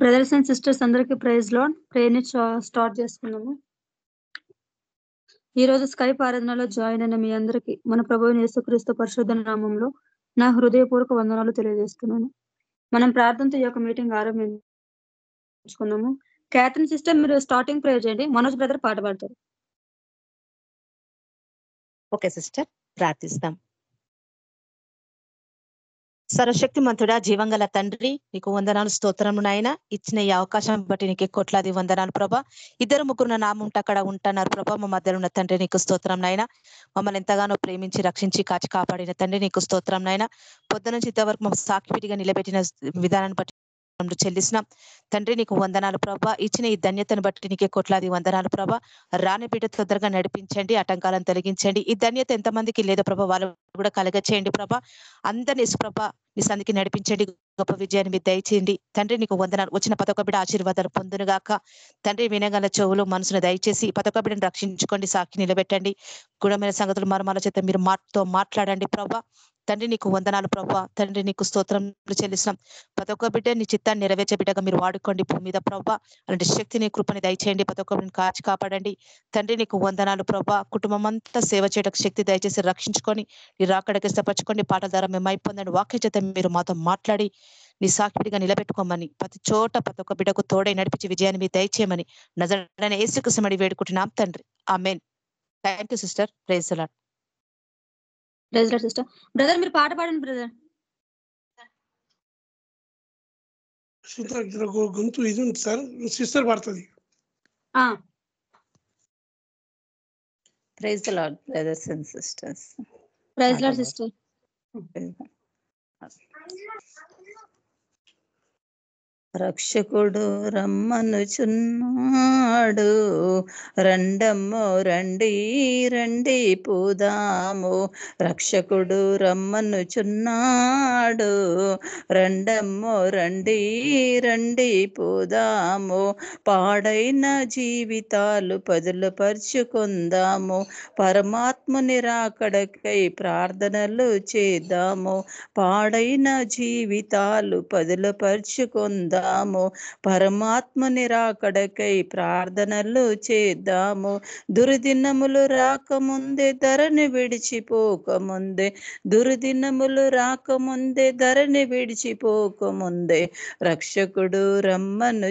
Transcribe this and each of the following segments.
Brothers and sisters అందరికి ప్రైజ్లో ప్రేయర్ని start చేసుకున్నాము ఈ రోజు స్కైప్ ఆరాధనలో జాయిన్ అయిన మీ అందరికి మన ప్రభు యేసుక్రీస్తు పరిశుద్ధ నామంలో నా హృదయపూర్వక వందనాలు తెలియజేస్తున్నాను. మనం ప్రార్థనతో ఈ యొక్క మీటింగ్ ఆరంభించుకున్నాము క్యాథరిన్ సిస్టర్ మీరు స్టార్టింగ్ ప్రేయర్ చేయండి. మనోజ్ బ్రదర్ పాట పాడతారు. ఓకే సిస్టర్ ప్రార్థిస్తాం. సర్వశక్తి మంతుడా జీవంగల తండ్రి నీకు వందనాలు స్తోత్రము నాయన. ఇచ్చిన ఈ అవకాశం బట్టి నీకు కోట్లాది వందనాలు ప్రభా. ఇద్దరు ముగ్గురు నామంట అక్కడ ఉంటున్నారు ప్రభా. మా మధ్యలో ఉన్న తండ్రి నీకు స్తోత్రం నాయన. మమ్మల్ని ఎంతగానో ప్రేమించి రక్షించి కాచి కాపాడిన తండ్రి నీకు స్తోత్రం నాయన. పొద్దు నుంచి ఇంతవరకు మమ్మల్ని సాక్షిపిటిగా నిలబెట్టిన విధానాన్ని బట్టి చెల్లిస్తున్నాం. తండ్రి నీకు వందనాలు ప్రభా. ఇచ్చిన ఈ ధన్యతను బట్టి నీకే కోట్లాది వందనాలు ప్రభా. రాని బిడ్డ తొందరగా నడిపించండి ఆటంకాలను తొలగించండి. ఈ ధన్యత ఎంతమందికి లేదా ప్రభా. వాళ్ళు కూడా కలగచేయండి ప్రభా. అందరినీ ప్రభా నీ సందికి నడిపించండి. గొప్ప విజయాన్ని మీరు దయచేయండి. తండ్రి నీకు వందనాలు. వచ్చిన పదొక బిడ్డ ఆశీర్వాదాలు పొందునుగాక. తండ్రి వినగల చెవులు మనసును దయచేసి పదొక బిడ్డను రక్షించుకోండి. సాక్షి నిలబెట్టండి. గుణమైన సంగతులు మరమల చేత మీరు మాతో మాట్లాడండి ప్రభా. తండ్రి నీకు వందనాలు ప్రభా. తండ్రి నీకు స్తోత్రం చెల్లిస్తున్నాం. ప్రతి ఒక్క బిడ్డ నీ చిత్తాన్ని నెరవేర్చే బిడ్డగా మీరు వాడుకోండి భూమి మీద ప్రభా. అలాంటి శక్తిని కృపని దయచేయండి. ప్రతి ఒక్క బిడ్డని కాచి కాపాడండి. తండ్రి నీకు వందనాలు ప్రభా. కుటుంబం అంతా సేవ చేయడానికి శక్తి దయచేసి రక్షించుకొని నీ రాకడకి ఇష్టపరచుకోండి పాటల ద్వారా మేము అయిపోందండి. వాక్య చేత మీరు మాతో మాట్లాడి నీ సాక్షిడిగా నిలబెట్టుకోమని ప్రతి చోట ప్రతి ఒక్క బిడ్డకు తోడై నడిపించి విజయాన్ని మీరు దయచేయమని నజరడైన ఏసుకుసమడి వేడుకుంటున్నాం తండ్రి. Amen thank you sister praise praise lord sister brother మీరు పాట పాడండి బ్రదర్ గొంతు ఇది ఉంది సార్. సిస్టర్ పడుతుంది. Lord, brothers and sisters. Praise lord sister రక్షకుడు రమ్మనుచున్నాడు. రండమ్మో రండి రండి పూదాము. రక్షకుడు రమ్మనుచున్నాడు. రండమ్మో రండి రండి పూదాము. పాడైన జీవితాలు పదులు పరుచుకుందాము. పరమాత్ముని రాకడకై ప్రార్థనలు చేద్దాము. పాడైన జీవితాలు పదులు చేద్దాము. పరమాత్మ రాకడకై ప్రార్థనలు చేద్దాము. దుర్దినములు రాకముందే ధరని విడిచిపోకముందే. దుర్దినములు రాకముందే ధరని విడిచిపోకముందే. రక్షకుడు రమ్మనుచున్నాడు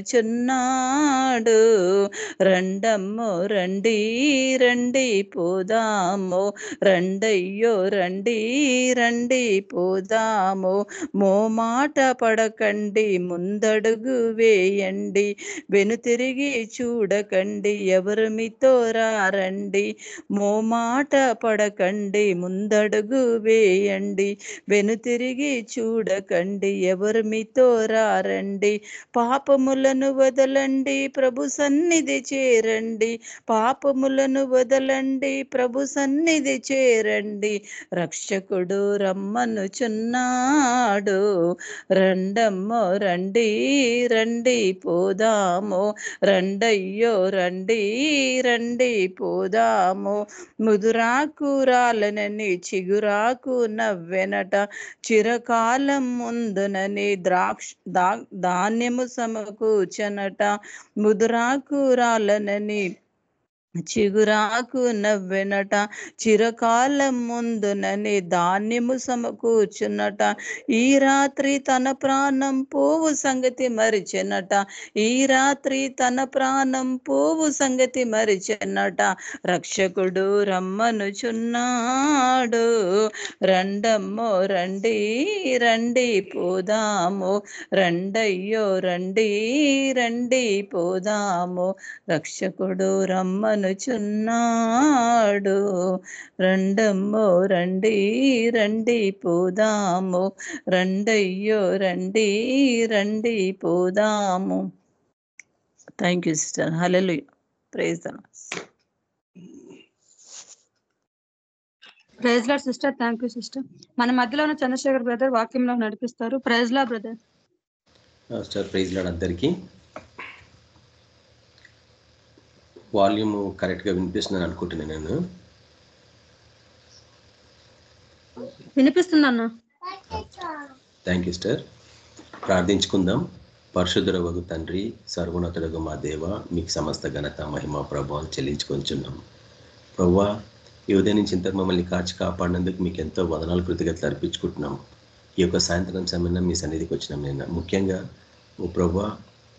రండమ్మో రండి రండి పోదాము. రండయ్యో రండి రండి పోదాము. మో మాట పడకండి అడుగు వేయండి. వెనుతిరిగి చూడకండి. ఎవరు మీతో రారండి? మోమాట పడకండి. ముందడుగు వేయండి. వెనుతిరిగి చూడకండి. ఎవరు మీతో రారండి? పాపములను వదలండి. ప్రభు సన్నిధి చేరండి. పాపములను వదలండి. ప్రభు సన్నిధి చేరండి. రక్షకుడు రమ్మనుచున్నాడు. రండమ్మో రండి. రండి పోదాము. రండయ్యో రండి రండి పోదాము. ముదురాకు రాలనని చిగురాకు నవ్వెనట. చిరకాలం ముందునని ద్రాక్ష దా ధాన్యము సమకూర్చనట. ముదురాకు రాలనని చిగురాకు నవ్వెనట చిరకాలం ముందునని ధాన్యము సమకూర్చున్నట ఈ రాత్రి తన ప్రాణం పోవు సంగతి మరిచెనట. ఈ రాత్రి తన ప్రాణం పోవు సంగతి మరిచెనట. రక్షకుడు రమ్మనుచున్నాడు. రండమ్మో రండి రండి పోదాము. రండయ్యో రండి రండి పోదాము. రక్షకుడు రమ్మను రమ్మనుచున్నాడు రండమ్మో రండి రండి పోదాము. రండయ్యో రండి రండి పోదాము. Thank you sister హలలు praise praise lord sister thank you sister మన మధ్యలో ఉన్న చంద్రశేఖర్ బ్రదర్ వాక్యంలో నడిపిస్తారు. Praise lord brother praise lord అందరికీ. వాల్యూమ్ కరెక్ట్గా వినిపిస్తుందని అనుకుంటున్నాను నేను. వినిపిస్తుంది అన్న? థ్యాంక్ యూ సార్ ప్రార్థించుకుందాం. పరిశుద్ధుడవగు తండ్రి సర్వోన్నతుడగు మా దేవ మీకు సమస్త ఘనత మహిమ ప్రభావం చెల్లించుకొంచున్నాం. ప్రవ్వా ఈ ఉదయం నుంచి ఇంతకు మమ్మల్ని కాచి కాపాడినందుకు మీకు ఎంతో వదనాలు కృతజ్ఞతలు అర్పించుకుంటున్నాం. ఈ యొక్క సాయంత్రం సమయంలో మీ సన్నిధికి వచ్చినాం నేను. ముఖ్యంగా ఓ ప్రవ్వా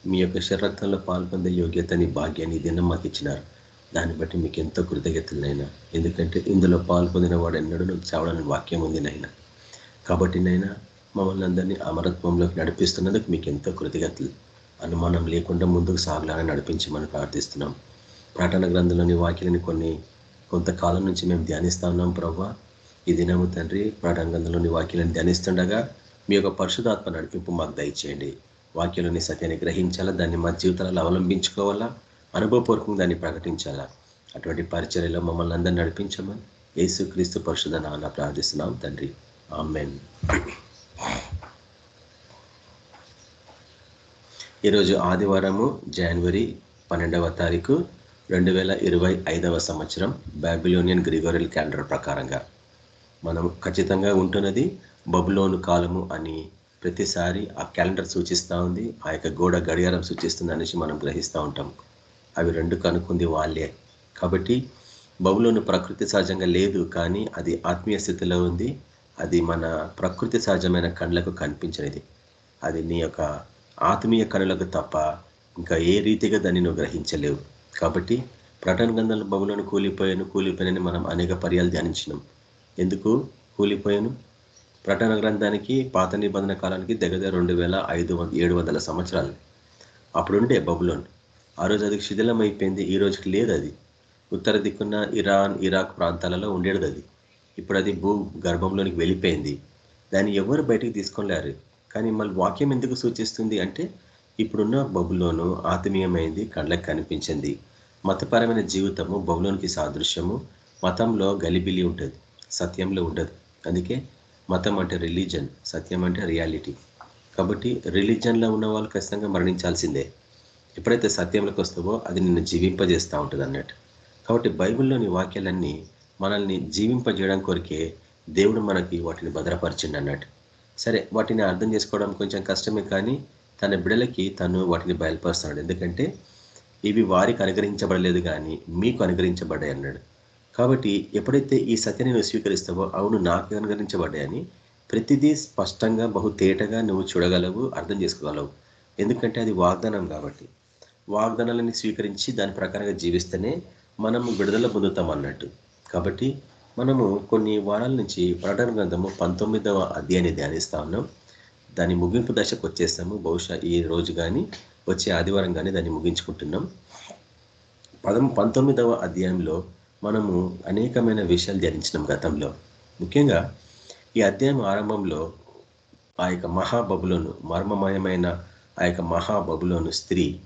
మీ యొక్క శరత్నంలో పాల్పొందే యోగ్యతని భాగ్యాన్ని దినం మాకు ఇచ్చినారు. దాన్ని బట్టి మీకు ఎంతో కృతజ్ఞతలైనా ఎందుకంటే ఇందులో పాల్పొందిన వాడు ఎన్నడూ చావడానికి చావడని వాక్యం ఉంది నైనా కాబట్టి నైనా మమ్మల్ని అందరినీ అమరత్వంలోకి నడిపిస్తున్నందుకు మీకు ఎంతో కృతజ్ఞతలు. అనుమానం లేకుండా ముందుకు సాగలాలని నడిపించి మనం ప్రార్థిస్తున్నాం. ప్రకటన గ్రంథంలోని వాక్యాలని కొన్ని కొంతకాలం నుంచి మేము ధ్యానిస్తా ఉన్నాం ప్రవ్వ. ఈ దినము తండ్రి ప్రకటన గ్రంథంలోని వాక్యాలను ధ్యానిస్తుండగా మీ యొక్క పరిశుధాత్మ నడిపింపు మాకు దయచేయండి. వాక్యంలోని సత్యాన్ని గ్రహించాలా? దాన్ని మా జీవితాలలో అవలంబించుకోవాలా? అనుభవపూర్వకంగా దాన్ని ప్రకటించాలా? అటువంటి పరిచర్యలో మమ్మల్ని అందరినీ నడిపించమని యేసు క్రీస్తు పరిశుధ నాన్న ప్రార్థిస్తున్నాం తండ్రి. ఆమెన్. ఈరోజు ఆదివారము జనవరి పన్నెండవ తారీఖు రెండు వేల ఇరవై ఐదవ సంవత్సరం బాబిలోనియన్ గ్రిగోరియల్ క్యాలెండర్ ప్రకారంగా. మనం ఖచ్చితంగా ఉంటున్నది బబులోను కాలము అని ప్రతిసారి ఆ క్యాలెండర్ సూచిస్తూ ఉంది ఆ యొక్క గోడ గడియారం సూచిస్తుంది అనేసి మనం గ్రహిస్తూ ఉంటాం. అవి రెండు కనుక్కుంది వాళ్ళే. కాబట్టి బబులోను ప్రకృతి సహజంగా లేదు కానీ అది ఆత్మీయ స్థితిలో ఉంది. అది మన ప్రకృతి సహజమైన కళ్ళకు కనిపించినది. అది నీ యొక్క ఆత్మీయ కనులకు తప్ప ఇంకా ఏ రీతిగా దాన్ని నువ్వు గ్రహించలేవు. కాబట్టి ప్రటన గంధంలో బబులను కూలిపోయాను కూలిపోయానని మనం అనేక పర్యాలు ధ్యానించినాం. ఎందుకు కూలిపోయాను? ప్రకటన గ్రంథానికి పాత నిబంధన కాలానికి దగ్గర రెండు వేల ఐదు ఏడు వందల సంవత్సరాలు. అప్పుడుండే బబులోన్. ఆ రోజు అది శిథిలం అయిపోయింది ఈ రోజుకి లేదు అది. ఉత్తర దిక్కున్న ఇరాన్ ఇరాక్ ప్రాంతాలలో ఉండేది అది. ఇప్పుడు అది భూ గర్భంలోనికి వెళ్ళిపోయింది. దాన్ని ఎవరు బయటికి తీసుకోలేరు కానీ మళ్ళీ వాక్యం ఎందుకు సూచిస్తుంది అంటే ఇప్పుడున్న బబులోను ఆత్మీయమైంది కళ్ళకు కనిపించింది. మతపరమైన జీవితము బబులోనికి సాదృశ్యము. మతంలో గలిబిలి ఉంటుంది సత్యంలో ఉండదు. అందుకే మతం అంటే రిలీజన్ సత్యం అంటే రియాలిటీ కాబట్టి రిలీజన్లో ఉన్న వాళ్ళు ఖచ్చితంగా మరణించాల్సిందే. ఎప్పుడైతే సత్యంలోకి వస్తావో అది నిన్ను జీవింపజేస్తూ ఉంటుంది అన్నట్టు. కాబట్టి బైబిల్లోని వాక్యాలన్నీ మనల్ని జీవింపజేయడం కొరికే దేవుడు మనకి వాటిని భద్రపరిచిండి అన్నట్టు. సరే వాటిని అర్థం చేసుకోవడం కొంచెం కష్టమే కానీ తన బిడలకి తను వాటిని బయలుపరుస్తున్నాడు ఎందుకంటే ఇవి వారికి అనుగ్రహించబడలేదు కానీ మీకు అనుగ్రహించబడ్డాయి అన్నాడు. కాబట్టి ఎప్పుడైతే ఈ సత్యాన్ని నువ్వు స్వీకరిస్తావో అవును నాకు అనుగ్రహించబడ్డాయని ప్రతిదీ స్పష్టంగా బహు తేటగా నువ్వు చూడగలవు అర్థం చేసుకోగలవు. ఎందుకంటే అది వాగ్దానం కాబట్టి. వాగ్దానాలని స్వీకరించి దాని ప్రకారంగా జీవిస్తేనే మనము విడుదల పొందుతాం అన్నట్టు. కాబట్టి మనము కొన్ని వారాల నుంచి ప్రకటన గ్రంథము పంతొమ్మిదవ అధ్యాయాన్ని ధ్యానిస్తా ఉన్నాం. దాని ముగింపు దశకు వచ్చేస్తాము. బహుశా ఈ రోజు కానీ వచ్చే ఆదివారం కానీ దాన్ని ముగించుకుంటున్నాం. పదం పంతొమ్మిదవ అధ్యాయంలో మనము అనేకమైన విషయాలు ధ్యానించినాం గతంలో. ముఖ్యంగా ఈ అధ్యాయం ఆరంభంలో ఆ యొక్క మహాబబులోను మర్మమయమైన ఆ యొక్క మహాబబులోను స్త్రీ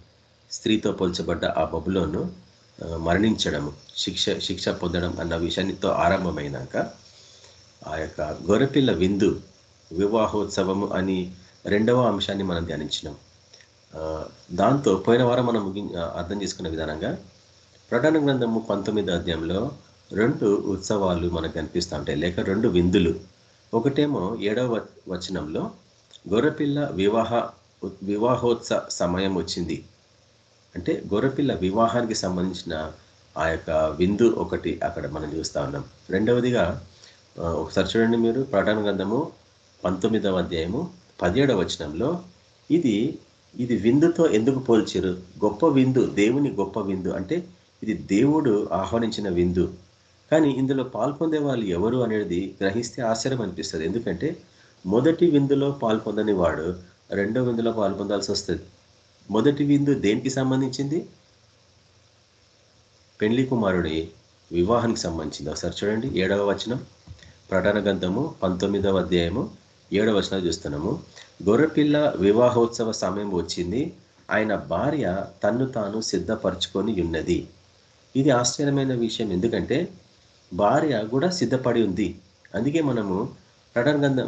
స్త్రీతో పోల్చబడ్డ ఆ బబులోను మరణించడము శిక్ష శిక్ష పొందడం అన్న విషయాన్నితో ఆరంభమైనాక ఆ యొక్క గొర్రెపిల్ల విందు వివాహోత్సవము అని రెండవ అంశాన్ని మనం ధ్యానించినాం. దాంతో పోయిన వారం మనం అర్థం చేసుకున్న విధానంగా ప్రకటన గ్రంథము పంతొమ్మిది అధ్యాయంలో రెండు ఉత్సవాలు మనకు కనిపిస్తూ ఉంటాయి. లేక రెండు విందులు. ఒకటేమో ఏడవ వచనంలో గొర్రెపిల్ల వివాహ వివాహోత్సవ సమయం వచ్చింది. అంటే గొర్రెపిల్ల వివాహానికి సంబంధించిన ఆ యొక్క విందు ఒకటి అక్కడ మనం చూస్తూ ఉన్నాం. రెండవదిగా ఒకసారి చూడండి మీరు ప్రకటన గ్రంథము పంతొమ్మిదవ అధ్యాయము పదిహేడవ వచనంలో ఇది ఇది విందుతో ఎందుకు పోల్చారు? గొప్ప విందు దేవుని గొప్ప విందు అంటే ఇది దేవుడు ఆహ్వానించిన విందు. కానీ ఇందులో పాల్పొందే వాళ్ళు ఎవరు అనేది గ్రహిస్తే ఆశ్చర్యం అనిపిస్తుంది. ఎందుకంటే మొదటి విందులో పాల్పొందని వాడు రెండో విందులో పాల్పొందాల్సి వస్తుంది. మొదటి విందు దేనికి సంబంధించింది? పెండ్లి కుమారుడి వివాహానికి సంబంధించింది. ఒకసారి చూడండి. ఏడవ వచనం. ప్రధాన గ్రంథము పంతొమ్మిదవ అధ్యాయము ఏడవ వచనం చూస్తున్నాము. గొర్రెపిల్ల వివాహోత్సవ సమయం వచ్చింది. ఆయన భార్య తన్ను తాను సిద్ధపరచుకొని ఉన్నది. ఇది ఆశ్చర్యమైన విషయం. ఎందుకంటే భార్య కూడా సిద్ధపడి ఉంది. అందుకే మనము ప్రకటన గంధ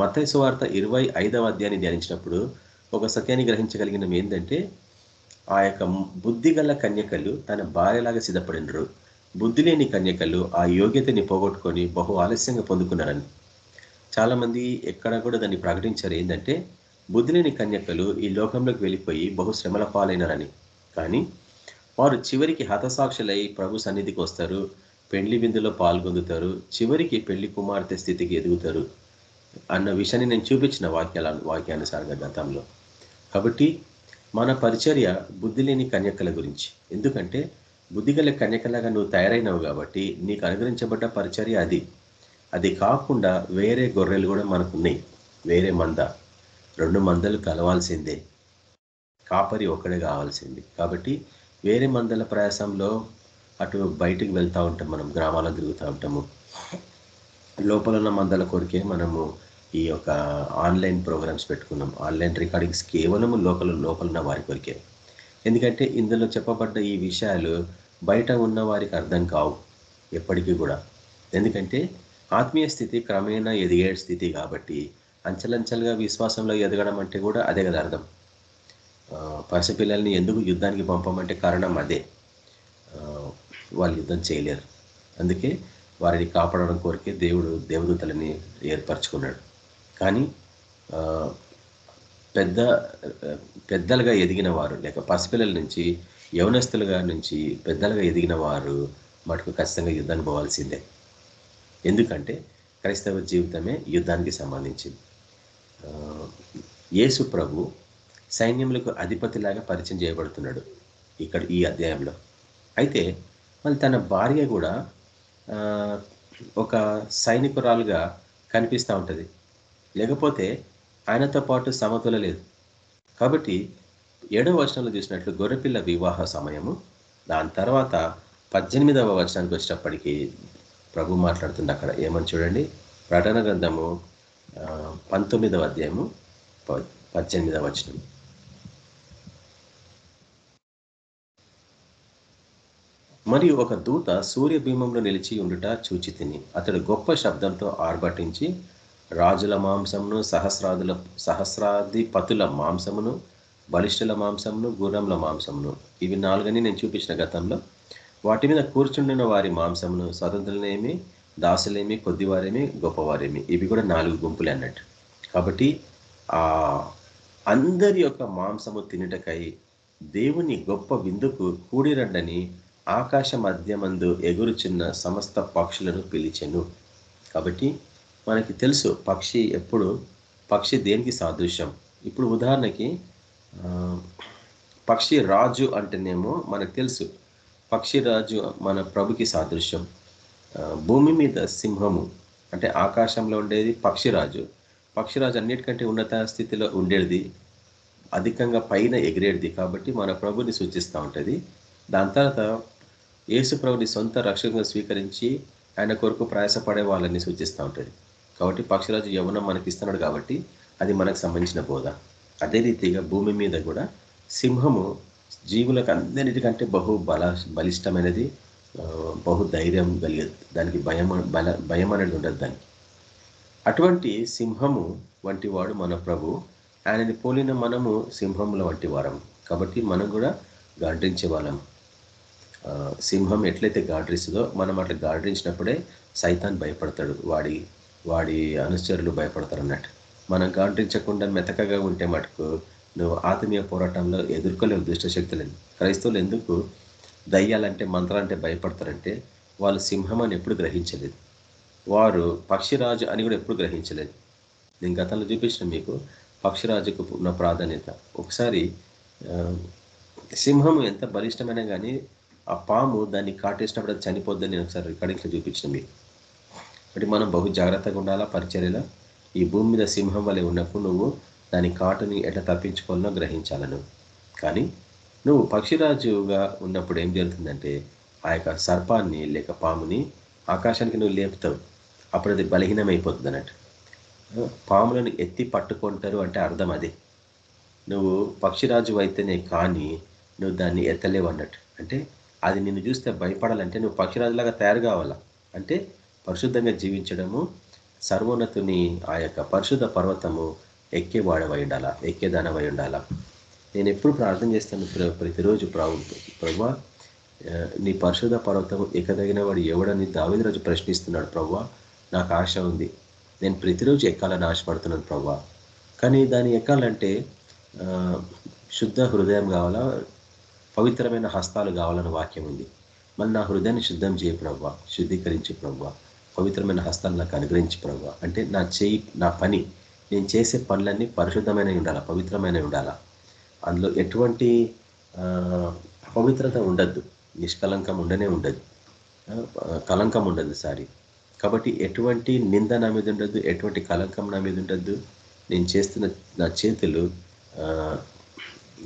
మత సువార్త ఇరవై ఐదవ అధ్యాయాన్ని ధ్యానించినప్పుడు ఒక సత్యాన్ని గ్రహించగలిగిన ఏంటంటే ఆ యొక్క బుద్ధి గల కన్యకలు తన భార్యలాగా సిద్ధపడినరు. బుద్ధి లేని కన్యకలు ఆ యోగ్యతని పోగొట్టుకొని బహు ఆలస్యంగా పొందుకున్నారని. చాలామంది ఎక్కడ కూడా దాన్ని ప్రకటించారు. ఏంటంటే బుద్ధి లేని కన్యకలు ఈ లోకంలోకి వెళ్ళిపోయి బహుశ్రమల పాలైనారని. కానీ వారు చివరికి హతసాక్షులై ప్రభు సన్నిధికి వస్తారు. పెండ్లి విందులో పాల్గొందుతారు. చివరికి పెళ్ళి కుమార్తె స్థితికి ఎదుగుతారు అన్న విషయాన్ని నేను చూపించిన వాక్యాల వాక్యానుసారంగా గతంలో. కాబట్టి మన పరిచర్య బుద్ధి లేని కన్యకల గురించి. ఎందుకంటే బుద్ధిగల కన్యకలాగా నువ్వు తయారైనవు కాబట్టి నీకు అనుగ్రహించబడ్డ పరిచర్య అది. అది కాకుండా వేరే గొర్రెలు కూడా మనకు ఉన్నాయి. వేరే మంద. రెండు మందలు కలవాల్సిందే. కాపరి ఒక్కడే కావాల్సింది. కాబట్టి వేరే మందల ప్రయాసంలో అటు బయటికి వెళ్తూ ఉంటాం మనం గ్రామాలకు తిరుగుతూ ఉంటాము. లోపల ఉన్న మందల కొరికే మనము ఈ యొక్క ఆన్లైన్ ప్రోగ్రామ్స్ పెట్టుకున్నాం. ఆన్లైన్ రికార్డింగ్స్ కేవలం లోపల లోపల ఉన్న వారి కొరికే. ఎందుకంటే ఇందులో చెప్పబడ్డ ఈ విషయాలు బయట ఉన్న వారికి అర్థం కావు ఎప్పటికీ కూడా. ఎందుకంటే ఆత్మీయ స్థితి క్రమేణా ఎదిగే స్థితి కాబట్టి అంచెలంచెలుగా విశ్వాసంలో ఎదగడం అంటే కూడా అదే కదా అర్థం. పసిపిల్లల్ని ఎందుకు యుద్ధానికి పంపమంటే కారణం అదే. వాళ్ళు యుద్ధం చేయలేరు. అందుకే వారిని కాపాడడం కోరికే దేవుడు దేవదూతలని ఏర్పరచుకున్నాడు. కానీ పెద్ద పెద్దలుగా ఎదిగిన వారు లేక పసిపిల్లల నుంచి యవనస్తులుగా నుంచి పెద్దలుగా ఎదిగిన వారు మటుకు ఖచ్చితంగా యుద్ధానికి పోవాల్సిందే. ఎందుకంటే క్రైస్తవ జీవితమే యుద్ధానికి సంబంధించింది. యేసు ప్రభు సైన్యములకు అధిపతిలాగా పరిచయం చేయబడుతున్నాడు ఇక్కడ ఈ అధ్యాయంలో. అయితే మళ్ళీ తన భార్య కూడా ఒక సైనికురాలుగా కనిపిస్తూ ఉంటుంది. లేకపోతే ఆయనతో పాటు సమతుల లేదు. కాబట్టి ఏడవ వచనంలో చూసినట్లు గొర్రెపిల్ల వివాహ సమయము దాని తర్వాత పద్దెనిమిదవ వచనానికి వచ్చేటప్పటికి ప్రభు మాట్లాడుతుంది అక్కడ. ఏమని చూడండి? ప్రకటన గ్రంథము పంతొమ్మిదవ అధ్యాయము ప- పద్దెనిమిదవ వచనం. మరియు ఒక దూత సూర్యబీమంలో నిలిచి ఉండుట చూచి తిని అతడు గొప్ప శబ్దంతో ఆర్భటించి రాజుల మాంసమును సహస్రాదుల సహస్రాధిపతుల మాంసమును బలిష్ఠుల మాంసమును గుర్రంల మాంసమును. ఇవి నాలుగని నేను చూపించిన గతంలో. వాటి మీద కూర్చుండిన వారి మాంసమును స్వతంత్రులనేమి దాసులేమి కొద్దివారేమి గొప్పవారేమి. ఇవి కూడా నాలుగు గుంపులే అన్నట్టు. కాబట్టి ఆ అందరి యొక్క మాంసము తినుటకై దేవుని గొప్ప విందుకు కూడిరండని ఆకాశ మధ్యమందు ఎగురుచున్న సమస్త పక్షులను పిలిచెను. కాబట్టి మనకి తెలుసు పక్షి ఎప్పుడు పక్షి దేనికి సాదృశ్యం. ఇప్పుడు ఉదాహరణకి పక్షి రాజు అంటేనేమో మనకు తెలుసు. పక్షి రాజు మన ప్రభుకి సాదృశ్యం. భూమి మీద సింహము అంటే ఆకాశంలో ఉండేది పక్షిరాజు పక్షిరాజు అన్నిటికంటే ఉన్నత స్థితిలో ఉండేది అధికంగా పైన ఎగిరేది. కాబట్టి మన ప్రభుని సూచిస్తూ ఉంటుంది. దాని తర్వాత యేసు ప్రభుని సొంత రక్షకంగా స్వీకరించి ఆయన కొరకు ప్రయాసపడే వాళ్ళని సూచిస్తూ ఉంటుంది కాబట్టి పక్షిరాజు యవనం మనకి ఇస్తున్నాడు కాబట్టి అది మనకు సంబంధించిన బోధ. అదే రీతిగా భూమి మీద కూడా సింహము జీవులకు అందరికంటే బహు బల బలిష్టమైనది బహు ధైర్యం కలిగేది. దానికి భయం బల భయం అనేది ఉండదు దానికి. అటువంటి సింహము వంటి వాడు మన ప్రభు. ఆయనని పోలిన మనము సింహముల వంటి వారం. కాబట్టి మనం కూడా గాడ్రించే వాళ్ళం. సింహం ఎట్లయితే గాడ్రిస్తుందో మనం అట్లా గాడ్రించినప్పుడే సైతాన్ భయపడతాడు వాడి వాడి అనుచరులు భయపడతారు అన్నట్టు మనం గాడ్రించకుండా మెతకగా ఉంటే మటుకు నువ్వు ఆత్మీయ పోరాటంలో ఎదుర్కోలేవు దుష్ట శక్తులని. క్రైస్తవులు ఎందుకు దయ్యాలంటే మంత్రాలంటే భయపడతారంటే వాళ్ళు సింహం అని ఎప్పుడు గ్రహించలేదు. వారు పక్షిరాజు అని కూడా ఎప్పుడు గ్రహించలేదు. నేను గతంలో చూపించిన మీకు పక్షిరాజుకు ఉన్న ప్రాధాన్యత. ఒకసారి సింహం ఎంత బలిష్టమైనా కానీ ఆ పాము దాన్ని కాటేసినప్పుడు అది చనిపోద్దని నేను ఒకసారి రికార్డింగ్లో చూపించిన మీకు. కాబట్టి మనం బహు జాగ్రత్తగా ఉండాలా పరిచర్యలో? ఈ భూమి మీద సింహం వలె ఉన్నప్పుడు నువ్వు దాని కాటుని ఎట్లా తప్పించుకోవాలనో గ్రహించాలను కానీ నువ్వు పక్షిరాజుగా ఉన్నప్పుడు ఏం జరుగుతుందంటే ఆ యొక్క సర్పాన్ని లేక పాముని ఆకాశానికి నువ్వు లేపుతావు. అప్పుడు అది బలహీనమైపోతుంది అన్నట్టు. పాములను ఎత్తి పట్టుకుంటారు అంటే అర్థం అదే. నువ్వు పక్షిరాజు అయితేనే కానీ నువ్వు దాన్ని ఎత్తలేవు అన్నట్టు. అంటే అది నిన్ను చూస్తే భయపడాలంటే నువ్వు పక్షిరాజులాగా తయారు కావాలా? అంటే పరిశుద్ధంగా జీవించడము సర్వోన్నతుని ఆ యొక్క పరిశుద్ధ పర్వతము ఎక్కేవాడవై ఉండాలా ఎక్కేదానవై ఉండాలా నేను ఎప్పుడు ప్రార్థన చేస్తాను ప్రతిరోజు ప్రభు ప్రభు నీ పరిశుద్ధ పర్వతము ఎక్కదగిన వాడు ఎవడని దావేది ప్రశ్నిస్తున్నాడు ప్రభు. నాకు ఆశ ఉంది. నేను ప్రతిరోజు ఎక్కాలని ఆశపడుతున్నాను ప్రభు. కానీ దాన్ని ఎక్కాలంటే శుద్ధ హృదయం కావాలా? పవిత్రమైన హస్తాలు కావాలని వాక్యం ఉంది. మరి నా హృదయాన్ని శుద్ధం చేయ ప్రవ్వ శుద్ధీకరించి ప్రవ్వ పవిత్రమైన హస్తాలు నాకు అనుగ్రహించి ప్రవ్వ. అంటే నా చేయి నా పని నేను చేసే పనులన్నీ పరిశుద్ధమైన ఉండాలా పవిత్రమైన ఉండాలా? అందులో ఎటువంటి పవిత్రత ఉండద్దు నిష్కలంకం ఉండనే ఉండదు. కలంకం ఉండదు సారీ. కాబట్టి ఎటువంటి నింద నా మీద ఉండద్దు ఎటువంటి కలంకం నా మీద ఉండద్దు. నేను చేస్తున్న నా చేతులు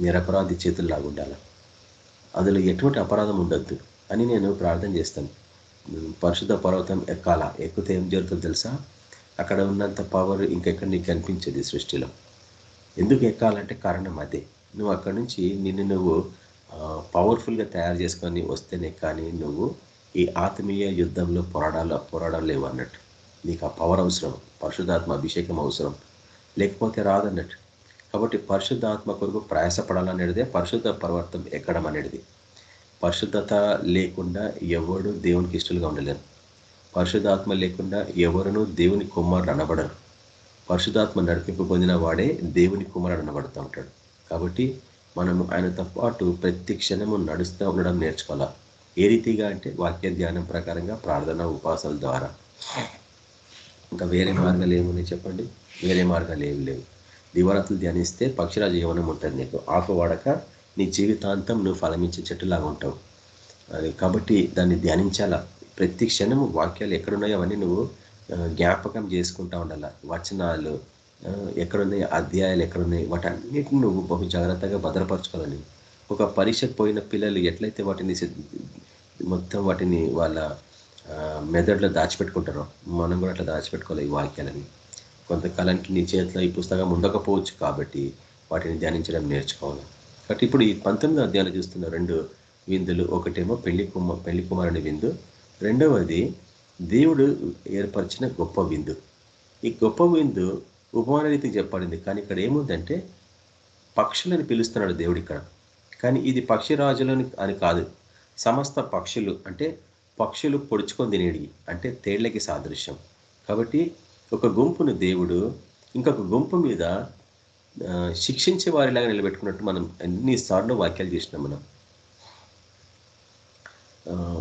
నిరపరాధి చేతుల్లాగా ఉండాలి? అందులో ఎటువంటి అపరాధం ఉండొద్దు అని నేను ప్రార్థన చేస్తాను. పరిశుద్ధ పర్వతం ఎక్కాల ఎక్కితే ఏం జరుగుతుందో తెలుసా? అక్కడ ఉన్నంత పవర్ ఇంకెక్కడ నీకు కనిపించేది సృష్టిలో. ఎందుకు ఎక్కాలంటే కారణం అదే. నువ్వు అక్కడ నుంచి నిన్ను నువ్వు పవర్ఫుల్గా తయారు చేసుకొని వస్తేనే కానీ నువ్వు ఈ ఆత్మీయ యుద్ధంలో పోరాడాలో పోరాడం లేవు అన్నట్టు. నీకు ఆ పవర్ అవసరం పరిశుధాత్మ అభిషేకం అవసరం. లేకపోతే రాదన్నట్టు. కాబట్టి పరిశుద్ధాత్మ కొరకు ప్రయాసపడాలనేదే పరిశుద్ధ పర్వతం ఎక్కడం అనేది పరిశుద్ధత లేకుండా ఎవడు దేవునికి ఇష్టలుగా ఉండలేరు. పరిశుద్ధాత్మ లేకుండా ఎవరును దేవుని కుమారుడు అనబడరు. పరిశుధాత్మ నడిపింపు పొందిన వాడే దేవుని కుమారుడు అనబడుతూ ఉంటాడు. కాబట్టి మనము ఆయనతో పాటు ప్రతి క్షణము నడుస్తూ ఉండడం నేర్చుకోవాలా? ఏ రీతిగా అంటే వాక్య ధ్యానం ప్రకారంగా ప్రార్థన ఉపాసాల ద్వారా. ఇంకా వేరే మార్గాలు ఏమున్నాయి చెప్పండి? వేరే మార్గాలు ఏమి లేవు. దివారాత్రులు ధ్యానిస్తే పక్షిరాజ జీవనం ఉంటుంది నీకు. ఆకు వాడక నీ జీవితాంతం నువ్వు ఫలమించే చెట్టులాగా ఉంటావు. అది కాబట్టి దాన్ని ధ్యానించాలా. ప్రతి క్షణము వాక్యాలు ఎక్కడున్నాయో అవన్నీ నువ్వు జ్ఞాపకం చేసుకుంటా ఉండాలి. వచనాలు ఎక్కడున్నాయి అధ్యాయాలు ఎక్కడున్నాయి వాటన్నిటిని నువ్వు బహు జాగ్రత్తగా భద్రపరచుకోవాలని ఒక పరీక్షకు పోయిన పిల్లలు ఎట్లయితే వాటిని మొత్తం వాటిని వాళ్ళ మెదడులో దాచిపెట్టుకుంటారో మనం కూడా అట్లా దాచిపెట్టుకోవాలి ఈ వాక్యాలని. కొంతకాలానికి నీ చేతిలో ఈ పుస్తకం ఉండకపోవచ్చు కాబట్టి వాటిని ధ్యానించడం నేర్చుకోవాలి. కాబట్టి ఇప్పుడు ఈ పంతొమ్మిది అధ్యాయాలు చూస్తున్న రెండు విందులు ఒకటేమో పెళ్ళి కుమ పెళ్ళి కుమారుని విందు రెండవది దేవుడు ఏర్పరిచిన గొప్ప విందు. ఈ గొప్ప విందు ఉపమాన రీతికి చెప్పబడింది. కానీ ఇక్కడ ఏముందంటే పక్షులని పిలుస్తున్నాడు దేవుడు ఇక్కడ. కానీ ఇది పక్షిరాజులని అని కాదు. సమస్త పక్షులు అంటే పక్షులు పొడుచుకొని తినేడి అంటే తేళ్ళకి సాదృశ్యం. కాబట్టి ఒక గుంపును దేవుడు ఇంకొక గుంపు మీద శిక్షించే వారిలాగా నిలబెట్టుకున్నట్టు మనం ఎన్నిసార్లు వాక్యాలు చేసినాం మనం.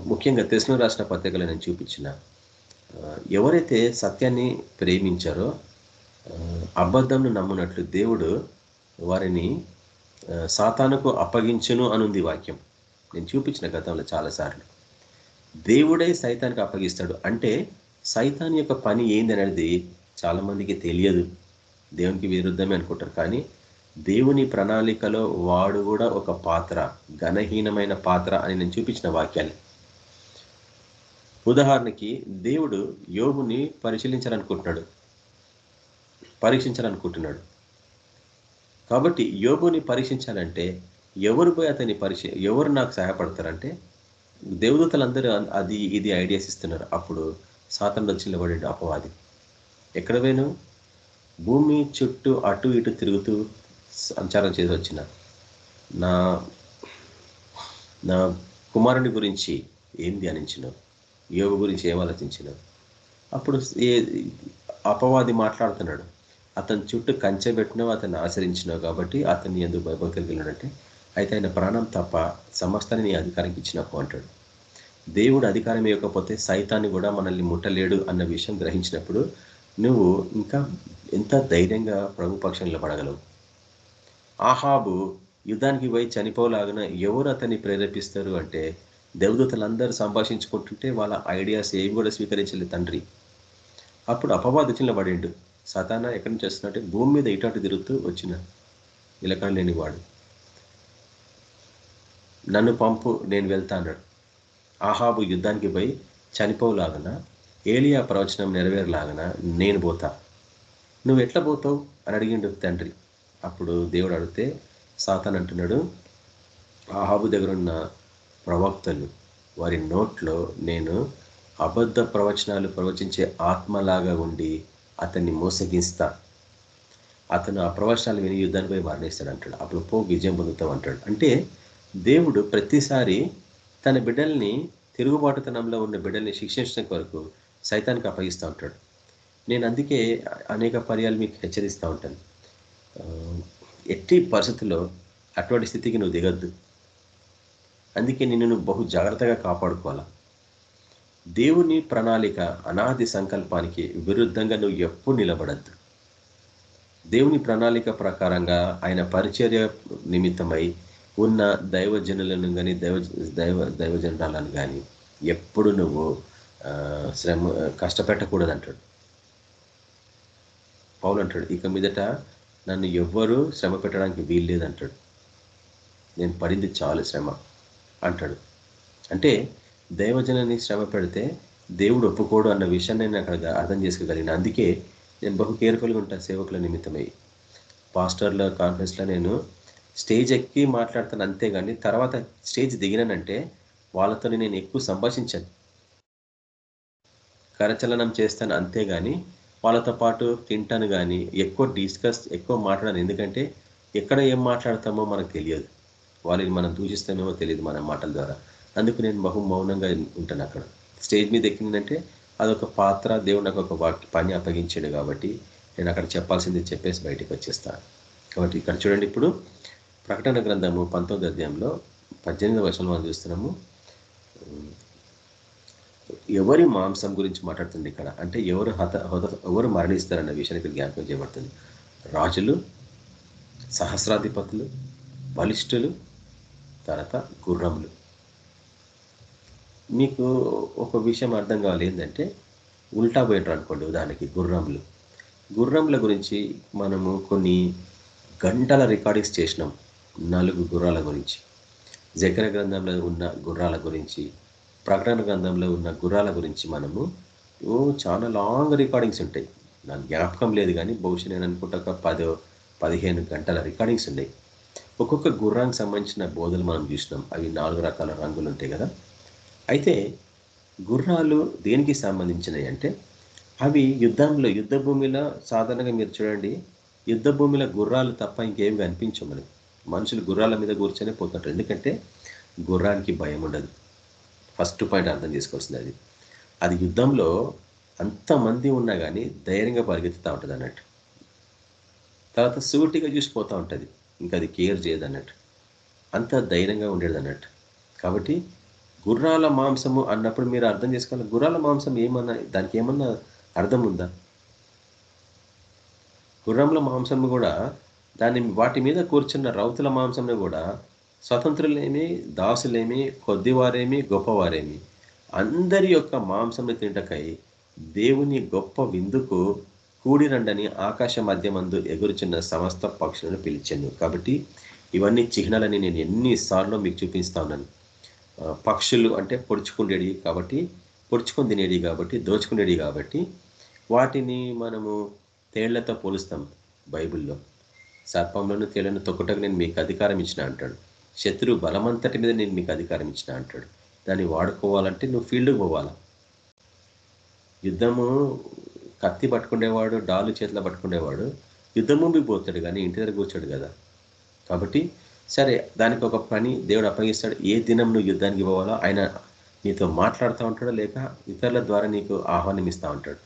ముఖ్యంగా తెస్ను రాసిన పత్రికలు నేను చూపించిన ఎవరైతే సత్యాన్ని ప్రేమించారో అబద్ధంను నమ్మునట్లు దేవుడు వారిని సాతానుకు అప్పగించును అనుంది వాక్యం. నేను చూపించిన గతంలో చాలాసార్లు. దేవుడే సైతానికి అప్పగిస్తాడు. అంటే సైతాన్ యొక్క పని ఏంది అనేది చాలామందికి తెలియదు. దేవునికి విరుద్ధమే అనుకుంటారు. కానీ దేవుని ప్రణాళికలో వాడు కూడా ఒక పాత్ర ఘనహీనమైన పాత్ర అని నేను చూపించిన వాక్యాలు ఉదాహరణకి దేవుడు యోగుని పరిశీలించాలనుకుంటున్నాడు. పరీక్షించాలనుకుంటున్నాడు. కాబట్టి యోగుని పరీక్షించాలంటే ఎవరు పోయి అతన్ని పరిశీ ఎవరు నాకు సహాయపడతారంటే దేవదూతలందరూ అది ఇది ఐడియాస్ ఇస్తున్నారు. అప్పుడు సాతంలో చిల్లబడి అపవాది. ఎక్కడ పోయినావు భూమి చుట్టూ అటు ఇటు తిరుగుతూ సంచారం చేసి వచ్చిన నా నా కుమారుని గురించి ఏం ధ్యానించినావు యోగ గురించి ఏం ఆలోచించినావు అప్పుడు ఏ అపవాది మాట్లాడుతున్నాడు. అతని చుట్టూ కంచె పెట్టినావు అతన్ని ఆచరించినావు కాబట్టి అతన్ని ఎందుకు భయభక్తులు వెళ్ళాడంటే అయితే ఆయన ప్రాణం తప్ప సమస్తాన్ని నీ అధికారానికి ఇచ్చినావు అంటాడు. దేవుడు అధికారం ఇవ్వకపోతే సైతాన్ని కూడా మనల్ని ముట్టలేడు అన్న విషయం గ్రహించినప్పుడు నువ్వు ఇంకా ఎంత ధైర్యంగా ప్రభు పక్షం నిలబడగలవు? ఆహాబు యుద్ధానికి పోయి చనిపోలాగిన ఎవరు అతన్ని ప్రేరేపిస్తారు అంటే దేవదూతలందరూ సంభాషించుకుంటుంటే వాళ్ళ ఐడియాస్ ఏవి కూడా స్వీకరించలేదు తండ్రి. అప్పుడు అపవాద పడిండు. సతానా ఎక్కడి నుంచి వస్తున్నట్టే భూమి మీద ఇటాటు తిరుగుతూ వచ్చిన ఇలకాడు నన్ను పంపు నేను వెళ్తా అన్నాడు. ఆహాబు యుద్ధానికి పోయి చనిపోలాగన ఏలియా ప్రవచనం నెరవేరలాగన నేను పోతా. నువ్వు ఎట్లా పోతావు? అని అడిగిండు తండ్రి. అప్పుడు దేవుడు అడిగితే సాతాన్ అంటున్నాడు ఆహాబు దగ్గర ఉన్న ప్రవక్తలు వారి నోట్లో నేను అబద్ధ ప్రవచనాలు ప్రవచించే ఆత్మలాగా ఉండి అతన్ని మోసగిస్తా. అతను ఆ ప్రవచనాలు విని యుద్ధానికి పోయి మరణిస్తాడు అంటాడు అప్పుడు పో విజయం పొందుతావు అంటాడు. అంటే దేవుడు ప్రతిసారి తన బిడ్డల్ని తిరుగుబాటుతనంలో ఉన్న బిడ్డల్ని శిక్షించడం కొరకు సైతానికి అప్పగిస్తూ ఉంటాడు. నేను అందుకే అనేక పర్యాలు మీకు హెచ్చరిస్తూ ఉంటాను. ఎట్టి పరిస్థితుల్లో అటువంటి స్థితికి నువ్వు దిగద్దు. అందుకే నిన్ను నువ్వు బహు జాగ్రత్తగా కాపాడుకోవాలా. దేవుని ప్రణాళిక అనాది సంకల్పానికి విరుద్ధంగా నువ్వు ఎప్పుడు నిలబడద్దు. దేవుని ప్రణాళిక ప్రకారంగా ఆయన పరిచర్య నిమిత్తమై ఉన్న దైవజనులను కానీ దైవ దైవ దైవజనరాలను కానీ ఎప్పుడు నువ్వు శ్రమ కష్టపెట్టకూడదు అంటాడు. పౌలు అంటాడు ఇక మీదట నన్ను ఎవ్వరూ శ్రమ పెట్టడానికి వీల్లేదు అంటాడు. నేను పడింది చాలు శ్రమ అంటాడు. అంటే దైవజనాన్ని శ్రమ పెడితే దేవుడు ఒప్పుకోడు అన్న విషయాన్ని నేను అక్కడ అర్థం చేసుకోగలిగిన. అందుకే నేను బహు కేర్ఫుల్గా ఉంటాను సేవకుల నిమిత్తమై. పాస్టర్ల కాన్ఫరెన్స్లో నేను స్టేజ్ ఎక్కి మాట్లాడతాను అంతేగాని తర్వాత స్టేజ్ దిగినానంటే వాళ్ళతో నేను ఎక్కువ సంభాషించాను. కరచలనం చేస్తాను అంతేగాని వాళ్ళతో పాటు తింటాను కానీ ఎక్కువ డిస్కస్ ఎక్కువ మాట్లాడాను. ఎందుకంటే ఎక్కడ ఏం మాట్లాడతామో మనకు తెలియదు. వాళ్ళని మనం దూషిస్తామేమో తెలియదు మన మాటల ద్వారా. అందుకు నేను బహు మౌనంగా ఉంటాను అక్కడ. స్టేజ్ మీద ఎక్కిందంటే అదొక పాత్ర దేవుడు నాకు ఒక వాక్య పని అప్పగించాడు కాబట్టి నేను అక్కడ చెప్పాల్సింది చెప్పేసి బయటకు వచ్చేస్తాను. కాబట్టి ఇక్కడ చూడండి ఇప్పుడు ప్రకటన గ్రంథము పంతొమ్మిది అధ్యాయంలో పద్దెనిమిది వర్షంలో మనం చూస్తున్నాము. ఎవరి మాంసం గురించి మాట్లాడుతుంది ఇక్కడ? అంటే ఎవరు హత హత- ఎవరు మరణిస్తారన్న విషయాన్ని ఇక్కడ జ్ఞాపకం చేయబడుతుంది. రాజులు సహస్రాధిపతులు బలిష్ఠులు తర్వాత గుర్రములు. మీకు ఒక విషయం అర్థం కావాలి ఏంటంటే ఉల్టా పోయినారు అనుకోండి దానికి గుర్రములు. గుర్రముల గురించి మనము కొన్ని గంటల రికార్డింగ్స్ చేసినాం. నాలుగు గుర్రాల గురించి. జకర గ్రంథంలో ఉన్న గుర్రాల గురించి ప్రకటన గ్రంథంలో ఉన్న గుర్రాల గురించి మనము చాలా లాంగ్ రికార్డింగ్స్ ఉంటాయి. నాకు జ్ఞాపకం లేదు కానీ బహుశా నేను అనుకుంటా ఒక పదో పదిహేను గంటల రికార్డింగ్స్ ఉన్నాయి. ఒక్కొక్క గుర్రానికి సంబంధించిన బోధలు మనం చూసినాం. అవి నాలుగు రకాల రంగులు ఉంటాయి కదా. అయితే గుర్రాలు దేనికి సంబంధించినవి అంటే అవి యుద్ధంలో యుద్ధ భూమిలో సాధారణంగా మీరు చూడండి యుద్ధ భూమిలో గుర్రాలు తప్ప ఇంకేం కనిపించవు మనకి. మనుషులు గుర్రాల మీద కూర్చొని పోతుంటారు. ఎందుకంటే గుర్రానికి భయం ఉండదు. ఫస్ట్ పాయింట్ అర్థం చేసుకోవాల్సింది అది. అది యుద్ధంలో అంతమంది ఉన్నా కానీ ధైర్యంగా పరిగెత్తుతూ ఉంటుంది అన్నట్టు. తర్వాత సూటిగా చూసిపోతూ ఉంటుంది. ఇంకా అది కేర్ చేయదు అన్నట్టు. అంత ధైర్యంగా ఉండేది అన్నట్టు. కాబట్టి గుర్రాల మాంసము అన్నప్పుడు మీరు అర్థం చేసుకోవాలి. గుర్రాల మాంసం ఏమన్నా దానికి ఏమన్నా అర్థం ఉందా? గుర్రంల మాంసం కూడా దాని వాటి మీద కూర్చున్న రౌతుల మాంసంను కూడా స్వతంత్రులేమి దాసులేమి కొద్దివారేమి గొప్పవారేమి అందరి యొక్క మాంసము తింటకై దేవుని గొప్ప విందుకు కూడిరండని ఆకాశ మధ్యమందు ఎగురుచున్న సమస్త పక్షులను పిలిచాను. కాబట్టి ఇవన్నీ చిహ్నాలని నేను ఎన్నిసార్లు మీకు చూపిస్తా ఉన్నాను. పక్షులు అంటే పొడుచుకుండేవి కాబట్టి పొడుచుకొని తినేవి కాబట్టి దోచుకునేవి కాబట్టి వాటిని మనము తేళ్ళతో పోలుస్తాం బైబిల్లో. సర్పంలోను తేలను తొక్కుటకు నేను మీకు అధికారం ఇచ్చిన అంటాడు. శత్రువు బలమంతటి మీద నేను మీకు అధికారం ఇచ్చిన అంటాడు. దాన్ని వాడుకోవాలంటే నువ్వు ఫీల్డ్కి పోవాలా? యుద్ధము కత్తి పట్టుకునేవాడు డాలు చేతిలో పట్టుకునేవాడు యుద్ధము పోతాడు కానీ ఇంటి దగ్గర కూర్చోడు కదా. కాబట్టి సరే దానికి ఒక పని దేవుడు అప్పగిస్తాడు. ఏ దినం నువ్వు యుద్ధానికి పోవాలో ఆయన నీతో మాట్లాడుతూ ఉంటాడు లేక ఇతరుల ద్వారా నీకు ఆహ్వానం ఇస్తూ ఉంటాడు.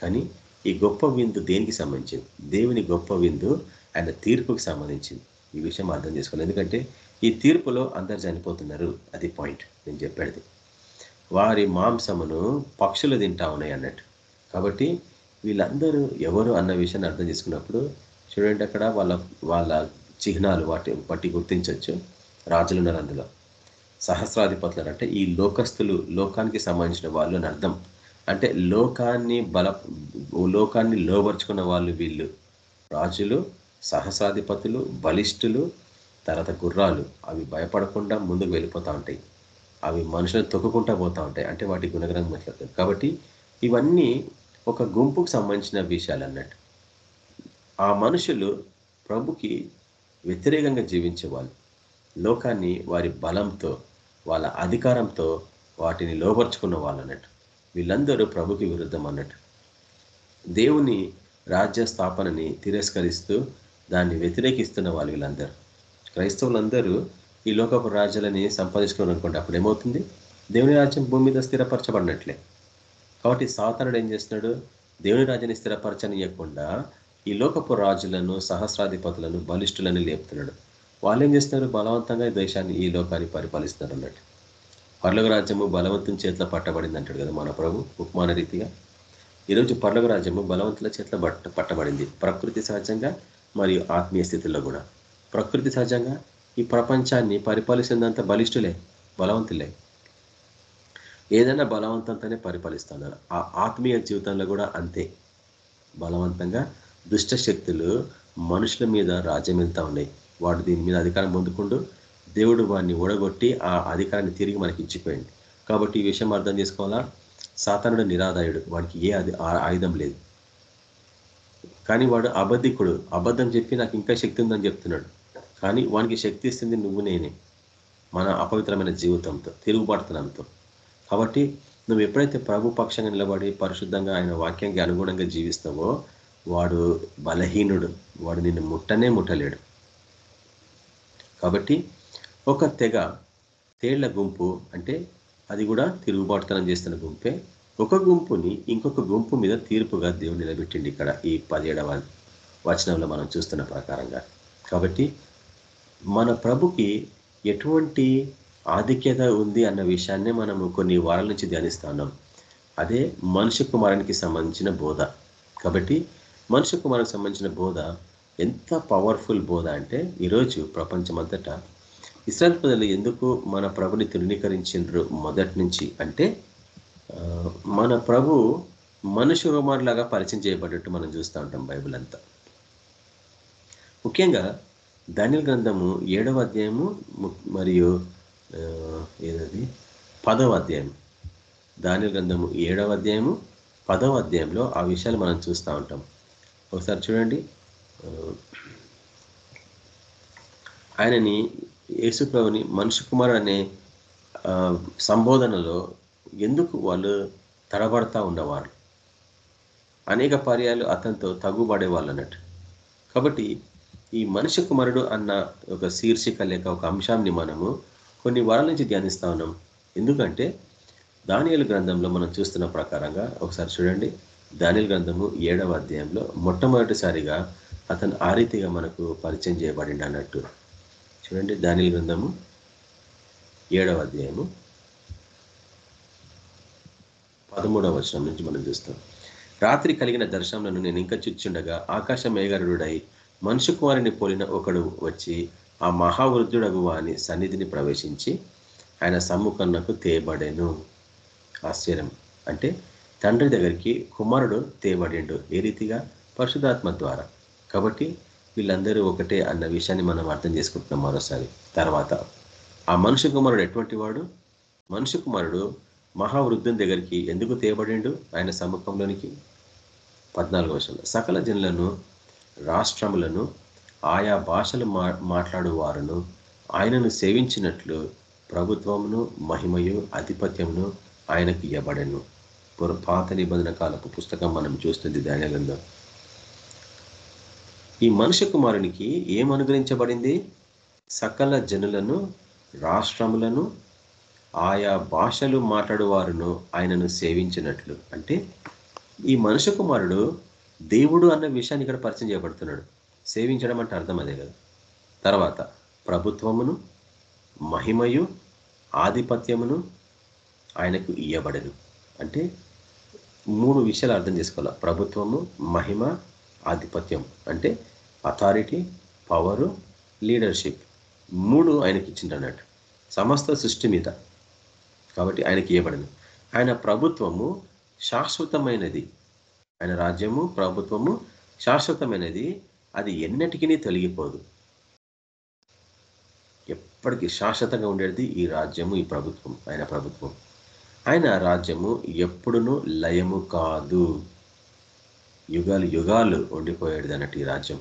కానీ ఈ గొప్ప విందు దేనికి సంబంధించింది? దేవుని గొప్ప విందు ఆయన తీర్పుకి సంబంధించింది. ఈ విషయం అర్థం చేసుకోవాలి. ఎందుకంటే ఈ తీర్పులో అందరు చనిపోతున్నారు. అది పాయింట్. నేను చెప్పేది. వారి మాంసమును పక్షులు తింటా ఉన్నాయి అన్నట్టు. కాబట్టి వీళ్ళందరూ ఎవరు అన్న విషయాన్ని అర్థం చేసుకున్నప్పుడు చూడండి అక్కడ వాళ్ళ వాళ్ళ చిహ్నాలు వాటి బట్టి గుర్తించవచ్చు రాజులు ఉన్నారు అందులో. సహస్రాధిపతులు అంటే ఈ లోకస్తులు లోకానికి సంబంధించిన వాళ్ళు అని అర్థం. అంటే లోకాన్ని బల లోకాన్ని లోపరుచుకున్న వాళ్ళు వీళ్ళు. రాజులు సహసాధిపతులు బలిష్ఠులు తర్వాత గుర్రాలు. అవి భయపడకుండా ముందుకు వెళ్ళిపోతూ ఉంటాయి. అవి మనుషులను తొక్కుకుంటా పోతూ ఉంటాయి. అంటే వాటి గుణగణం మాట్లాడుతుంది కాబట్టి ఇవన్నీ ఒక గుంపుకు సంబంధించిన విషయాలు అన్నట్టు. ఆ మనుషులు ప్రభుకి వ్యతిరేకంగా జీవించేవాళ్ళు. లోకాన్ని వారి బలంతో వాళ్ళ అధికారంతో వాటిని లోపరుచుకున్న వాళ్ళు అన్నట్టు. వీళ్ళందరూ ప్రభుకి విరుద్ధం అన్నట్టు. దేవుని రాజ్య స్థాపనని తిరస్కరిస్తూ దాన్ని వ్యతిరేకిస్తున్న వాళ్ళు వీళ్ళందరూ. క్రైస్తవులందరూ ఈ లోకపు రాజ్యాలని సంపాదించుకున్నారు అనుకోండి అప్పుడు ఏమవుతుంది? దేవుని రాజ్యం భూమి మీద స్థిరపరచబడినట్లే. కాబట్టి సాతానుడు ఏం చేస్తున్నాడు? దేవుని రాజ్యాన్ని స్థిరపరచనియకుండా ఈ లోకపు రాజులను సహస్రాధిపతులను బలిష్ఠులను లేపుతున్నాడు. వాళ్ళు ఏం చేస్తున్నారు? బలవంతంగా ఈ దేశాన్ని ఈ లోకాన్ని పరిపాలిస్తున్నారు అన్నట్టు. పర్లగ రాజ్యము బలవంతుని చేతిలో పట్టబడింది అంటాడు కదా మన ప్రభు ఉపమాన రీతిగా. ఈరోజు పర్లగ రాజ్యము బలవంతుల చేతిలో పట్ట పట్టబడింది. ప్రకృతి సహజంగా మరియు ఆత్మీయ స్థితిలో కూడా. ప్రకృతి సహజంగా ఈ ప్రపంచాన్ని పరిపాలిస్తుందంతా బలిష్ఠులే బలవంతులే. ఏదైనా బలవంతంతోనే పరిపాలిస్తున్నారు. ఆ ఆత్మీయ జీవితంలో కూడా అంతే. బలవంతంగా దుష్ట శక్తులు మనుషుల మీద రాజ్యం వెళ్తా ఉన్నాయి. వాడు దీని మీద అధికారం పొందుకుంటూ దేవుడు వాడిని ఓడగొట్టి ఆ అధికారాన్ని తిరిగి మనకి ఇచ్చిపోయింది. కాబట్టి ఈ విషయం అర్థం చేసుకోవాలా? సాతానుడు నిరాదాయుడు. వాడికి ఏ అది ఆ- ఆయుధం లేదు. కానీ వాడు అబద్ధికుడు. అబద్ధం చెప్పి నాకు ఇంకా శక్తి ఉందని చెప్తున్నాడు. కానీ వానికి శక్తి ఇస్తుంది నువ్వు నేనే. మన అపవిత్రమైన జీవితంతో తిరుగుబాటుతనంతో. కాబట్టి నువ్వు ఎప్పుడైతే ప్రభు పక్షంగా నిలబడి పరిశుద్ధంగా ఆయన వాక్యానికి అనుగుణంగా జీవిస్తావో వాడు బలహీనుడు. వాడు నిన్ను ముట్టనే ముట్టలేడు. కాబట్టి ఒక తెగ తేళ్ళ గుంపు అంటే అది కూడా తిరుగుబాటుతనం చేస్తున్న గుంపే. ఒక గుంపుని ఇంకొక గుంపు మీద తీర్పుగా దేవుడు నిలబెట్టిండి ఇక్కడ ఈ పదిహేడవ వచనంలో మనం చూస్తున్న ప్రకారంగా. కాబట్టి మన ప్రభుకి ఎటువంటి ఆధిక్యత ఉంది అన్న విషయాన్నే మనము కొన్ని వారాల నుంచి ధ్యానిస్తా ఉన్నాం. అదే మనుష్య కుమారానికి సంబంధించిన బోధ. కాబట్టి మనుష్య కుమారానికి సంబంధించిన బోధ ఎంత పవర్ఫుల్ బోధ అంటే ఈరోజు ప్రపంచమంతటా ఇస్రాయల్ ప్రజలు ఎందుకు మన ప్రభుని తృణీకరించు మొదటి నుంచి అంటే మన ప్రభు మనుష్య కుమారులాగా పరిచయం చేయబడ్డట్టు మనం చూస్తూ ఉంటాం బైబిల్ అంతా ముఖ్యంగా ధాన్యుల గ్రంథము ఏడవ అధ్యాయము మరియు ఏదది? పదవ అధ్యాయం ధాన్యుల గ్రంథము ఏడవ అధ్యాయము పదవ అధ్యాయంలో ఆ విషయాలు మనం చూస్తూ ఉంటాం. ఒకసారి చూడండి. ఆయనని యేసుప్రభుని మనుషు కుమారుడు అనే సంబోధనలో ఎందుకు వాళ్ళు తడబడతా ఉన్నవారు అనేక పర్యాలు అతనితో తగ్గుబడేవాళ్ళు అన్నట్టు కాబట్టి ఈ మనిషి కుమారుడు అన్న ఒక శీర్షిక లేక ఒక అంశాన్ని మనము కొన్ని వారాల నుంచి ధ్యానిస్తా ఉన్నాం. ఎందుకంటే దానియలు గ్రంథంలో మనం చూస్తున్న ప్రకారంగా ఒకసారి చూడండి. దానియలు గ్రంథము ఏడవ అధ్యాయంలో మొట్టమొదటిసారిగా అతను ఆ రీతిగా మనకు పరిచయం చేయబడింది అన్నట్టు చూడండి దానియలు గ్రంథము ఏడవ అధ్యాయము. పదమూడవ వచనం నుంచి మనం చూస్తాం. రాత్రి కలిగిన దర్శనంలో నేను ఇంకా చుచ్చుండగా ఆకాశ మేఘరుడై మనుషు కుమారిని పోలిన ఒకడు వచ్చి ఆ మహావృద్ధుడగు వాని సన్నిధిని ప్రవేశించి ఆయన సమ్ముఖన్నకు తేబడెను. ఆశ్చర్యం. అంటే తండ్రి దగ్గరికి కుమారుడు తేబడిండు ఏ రీతిగా? పరిశుధాత్మ ద్వారా. కాబట్టి వీళ్ళందరూ ఒకటే అన్న విషయాన్ని మనం అర్థం చేసుకుంటున్నాం మరోసారి. తర్వాత ఆ మనుషు కుమారుడు ఎటువంటి వాడు? మనుషు కుమారుడు మహావృద్ధుని దగ్గరికి ఎందుకు తేబడిండు ఆయన సముఖంలోనికి పద్నాలుగు వర్షంలో సకల జనులను రాష్ట్రములను ఆయా భాషలు మా మాట్లాడు వారును ఆయనను సేవించినట్లు ప్రభుత్వమును మహిమయు ఆధిపత్యమును ఆయనకు ఇవ్వబడెను పాత నిబంధన కాలపు పుస్తకం మనం చూస్తుంది ధ్యానంలో ఈ మనుష్య కుమారునికి ఏం అనుగ్రహించబడింది సకల జనులను రాష్ట్రములను ఆయా భాషలు మాట్లాడువారును ఆయనను సేవించినట్లు. అంటే ఈ మనుష్య కుమారుడు దేవుడు అన్న విషయాన్ని ఇక్కడ పరిచయం చేయబడుతున్నాడు. సేవించడం అంటే అర్థం అదే కదా. తర్వాత ప్రభుత్వమును మహిమయు ఆధిపత్యమును ఆయనకు ఇయ్యబడను. అంటే మూడు విషయాలు అర్థం చేసుకోవాలి. ప్రభుత్వము మహిమ ఆధిపత్యం. అంటే అథారిటీ పవరు లీడర్షిప్ మూడు ఆయనకి ఇచ్చింది అన్నట్టు సమస్త సృష్టి మీద. కాబట్టి ఆయనకి ఇవ్వబడింది ఆయన ప్రభుత్వము శాశ్వతమైనది. ఆయన రాజ్యము ప్రభుత్వము శాశ్వతమైనది. అది ఎన్నటికీ తొలగిపోదు. ఎప్పటికీ శాశ్వతంగా ఉండేది ఈ రాజ్యము ఈ ప్రభుత్వం ఆయన ప్రభుత్వం. ఆయన రాజ్యము ఎప్పుడునూ లయము కాదు. యుగాలు యుగాలు ఉండిపోయేది అన్నట్టు ఈ రాజ్యం.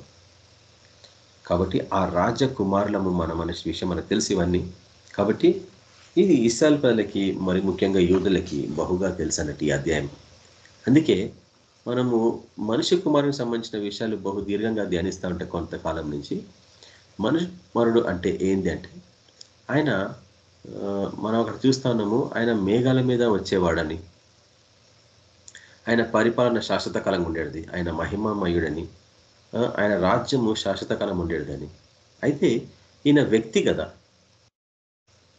కాబట్టి ఆ రాజ్య కుమారులము మనం అనే విషయం మనకు తెలిసి ఇవన్నీ. కాబట్టి ఇది ఇస్రాయల్ ప్రజలకి మరి ముఖ్యంగా యూదులకి బహుగా తెలుసు అన్నట్టు ఈ అధ్యాయం. అందుకే మనము మనిషి కుమారునికి సంబంధించిన విషయాలు బహు దీర్ఘంగా ధ్యానిస్తూ ఉంటే కొంతకాలం నుంచి మనుషు కుమారుడు అంటే ఏంది అంటే ఆయన మనం అక్కడ చూస్తా ఉన్నాము ఆయన మేఘాల మీద వచ్చేవాడని. ఆయన పరిపాలన శాశ్వత కాలం ఉండేది. ఆయన మహిమామయుడని ఆయన రాజ్యము శాశ్వత కాలం ఉండేదని అయితే ఈయన వ్యక్తి కదా.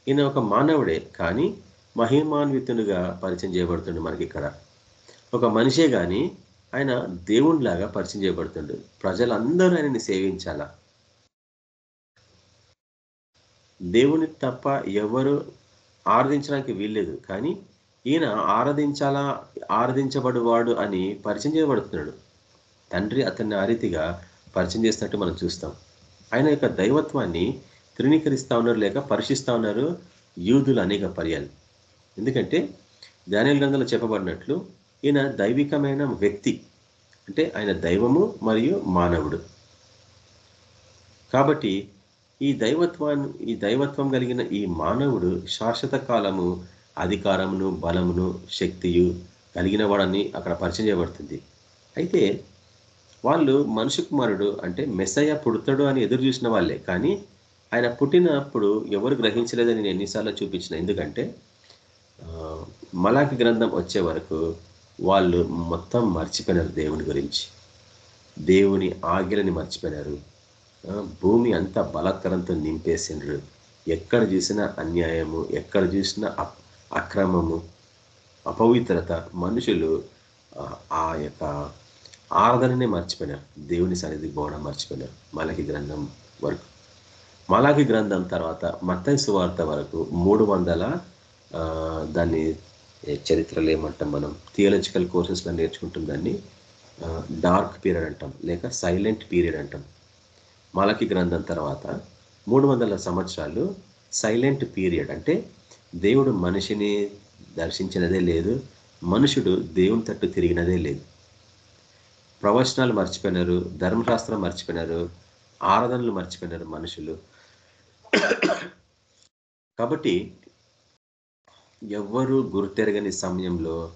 ఈయన ఒక మానవుడే కానీ మహిమాన్వితునిగా పరిచయం చేయబడుతుండు మనకి ఇక్కడ ఒక మనిషే కానీ ఆయన దేవునిలాగా పరిచయం చేయబడుతుండు. ప్రజలందరూ ఆయనని సేవించాలా. దేవుని తప్ప ఎవరు ఆరాధించడానికి వీల్లేదు కానీ ఈయన ఆరాధించాలా ఆరాధించబడువాడు అని పరిచయం చేయబడుతున్నాడు. తండ్రి అతన్ని ఆ రీతిగా పరిచయం చేసినట్టు మనం చూస్తాం. ఆయన యొక్క దైవత్వాన్ని తృణీకరిస్తా ఉన్నారు లేక పరీక్షిస్తా ఉన్నారు యూదులు అనేక పర్యాలు. ఎందుకంటే ధాన్యాల గ్రంథంలో చెప్పబడినట్లు ఈయన దైవికమైన వ్యక్తి. అంటే ఆయన దైవము మరియు మానవుడు. కాబట్టి ఈ దైవత్వాన్ని ఈ దైవత్వం కలిగిన ఈ మానవుడు శాశ్వత కాలము అధికారమును బలమును శక్తియు కలిగిన వాడని అక్కడ పరిచయం చేయబడుతుంది. అయితే వాళ్ళు మనుషు కుమారుడు అంటే మెస్సయ్య పుడతాడు అని ఎదురు చూసిన వాళ్ళే. కానీ ఆయన పుట్టినప్పుడు ఎవరు గ్రహించలేదని నేను ఎన్నిసార్లు చూపించిన. ఎందుకంటే ఆ, మలాకి గ్రంథం వచ్చే వరకు వాళ్ళు మొత్తం మర్చిపోయినారు దేవుని గురించి. దేవుని ఆజ్ఞలని మర్చిపోయినారు. భూమి అంతా బలత్కరంతో నింపేసిండ్రు. ఎక్కడ చూసినా అన్యాయము ఎక్కడ చూసినా అక్రమము అపవిత్రత. మనుషులు ఆ, ఆ యొక్క ఆరాధననే మర్చిపోయినారు. దేవుని సన్నిధికి పోవడం మర్చిపోయినారు మలకి గ్రంథం వరకు. మలాకి గ్రంథం తర్వాత మత్తయి సువార్త వరకు మూడు వందల దాన్ని చరిత్రలు ఏమంటాం మనం? థియాలజికల్ కోర్సెస్లో నేర్చుకుంటాం దాన్ని. డార్క్ పీరియడ్ అంటాం లేక సైలెంట్ పీరియడ్ అంటాం. మలకి గ్రంథం తర్వాత మూడు వందల సంవత్సరాలు సైలెంట్ పీరియడ్. అంటే దేవుడు మనిషిని దర్శించినదే లేదు మనుషుడు దేవుని తట్టు తిరిగినదే లేదు. ప్రవచనాలు మర్చిపోయినారు ధర్మశాస్త్రం మర్చిపోయినారు ఆరాధనలు మర్చిపోయినారు మనుషులు. కాబట్టి ఎవ్వరూ గుర్తెరగని సమయంలో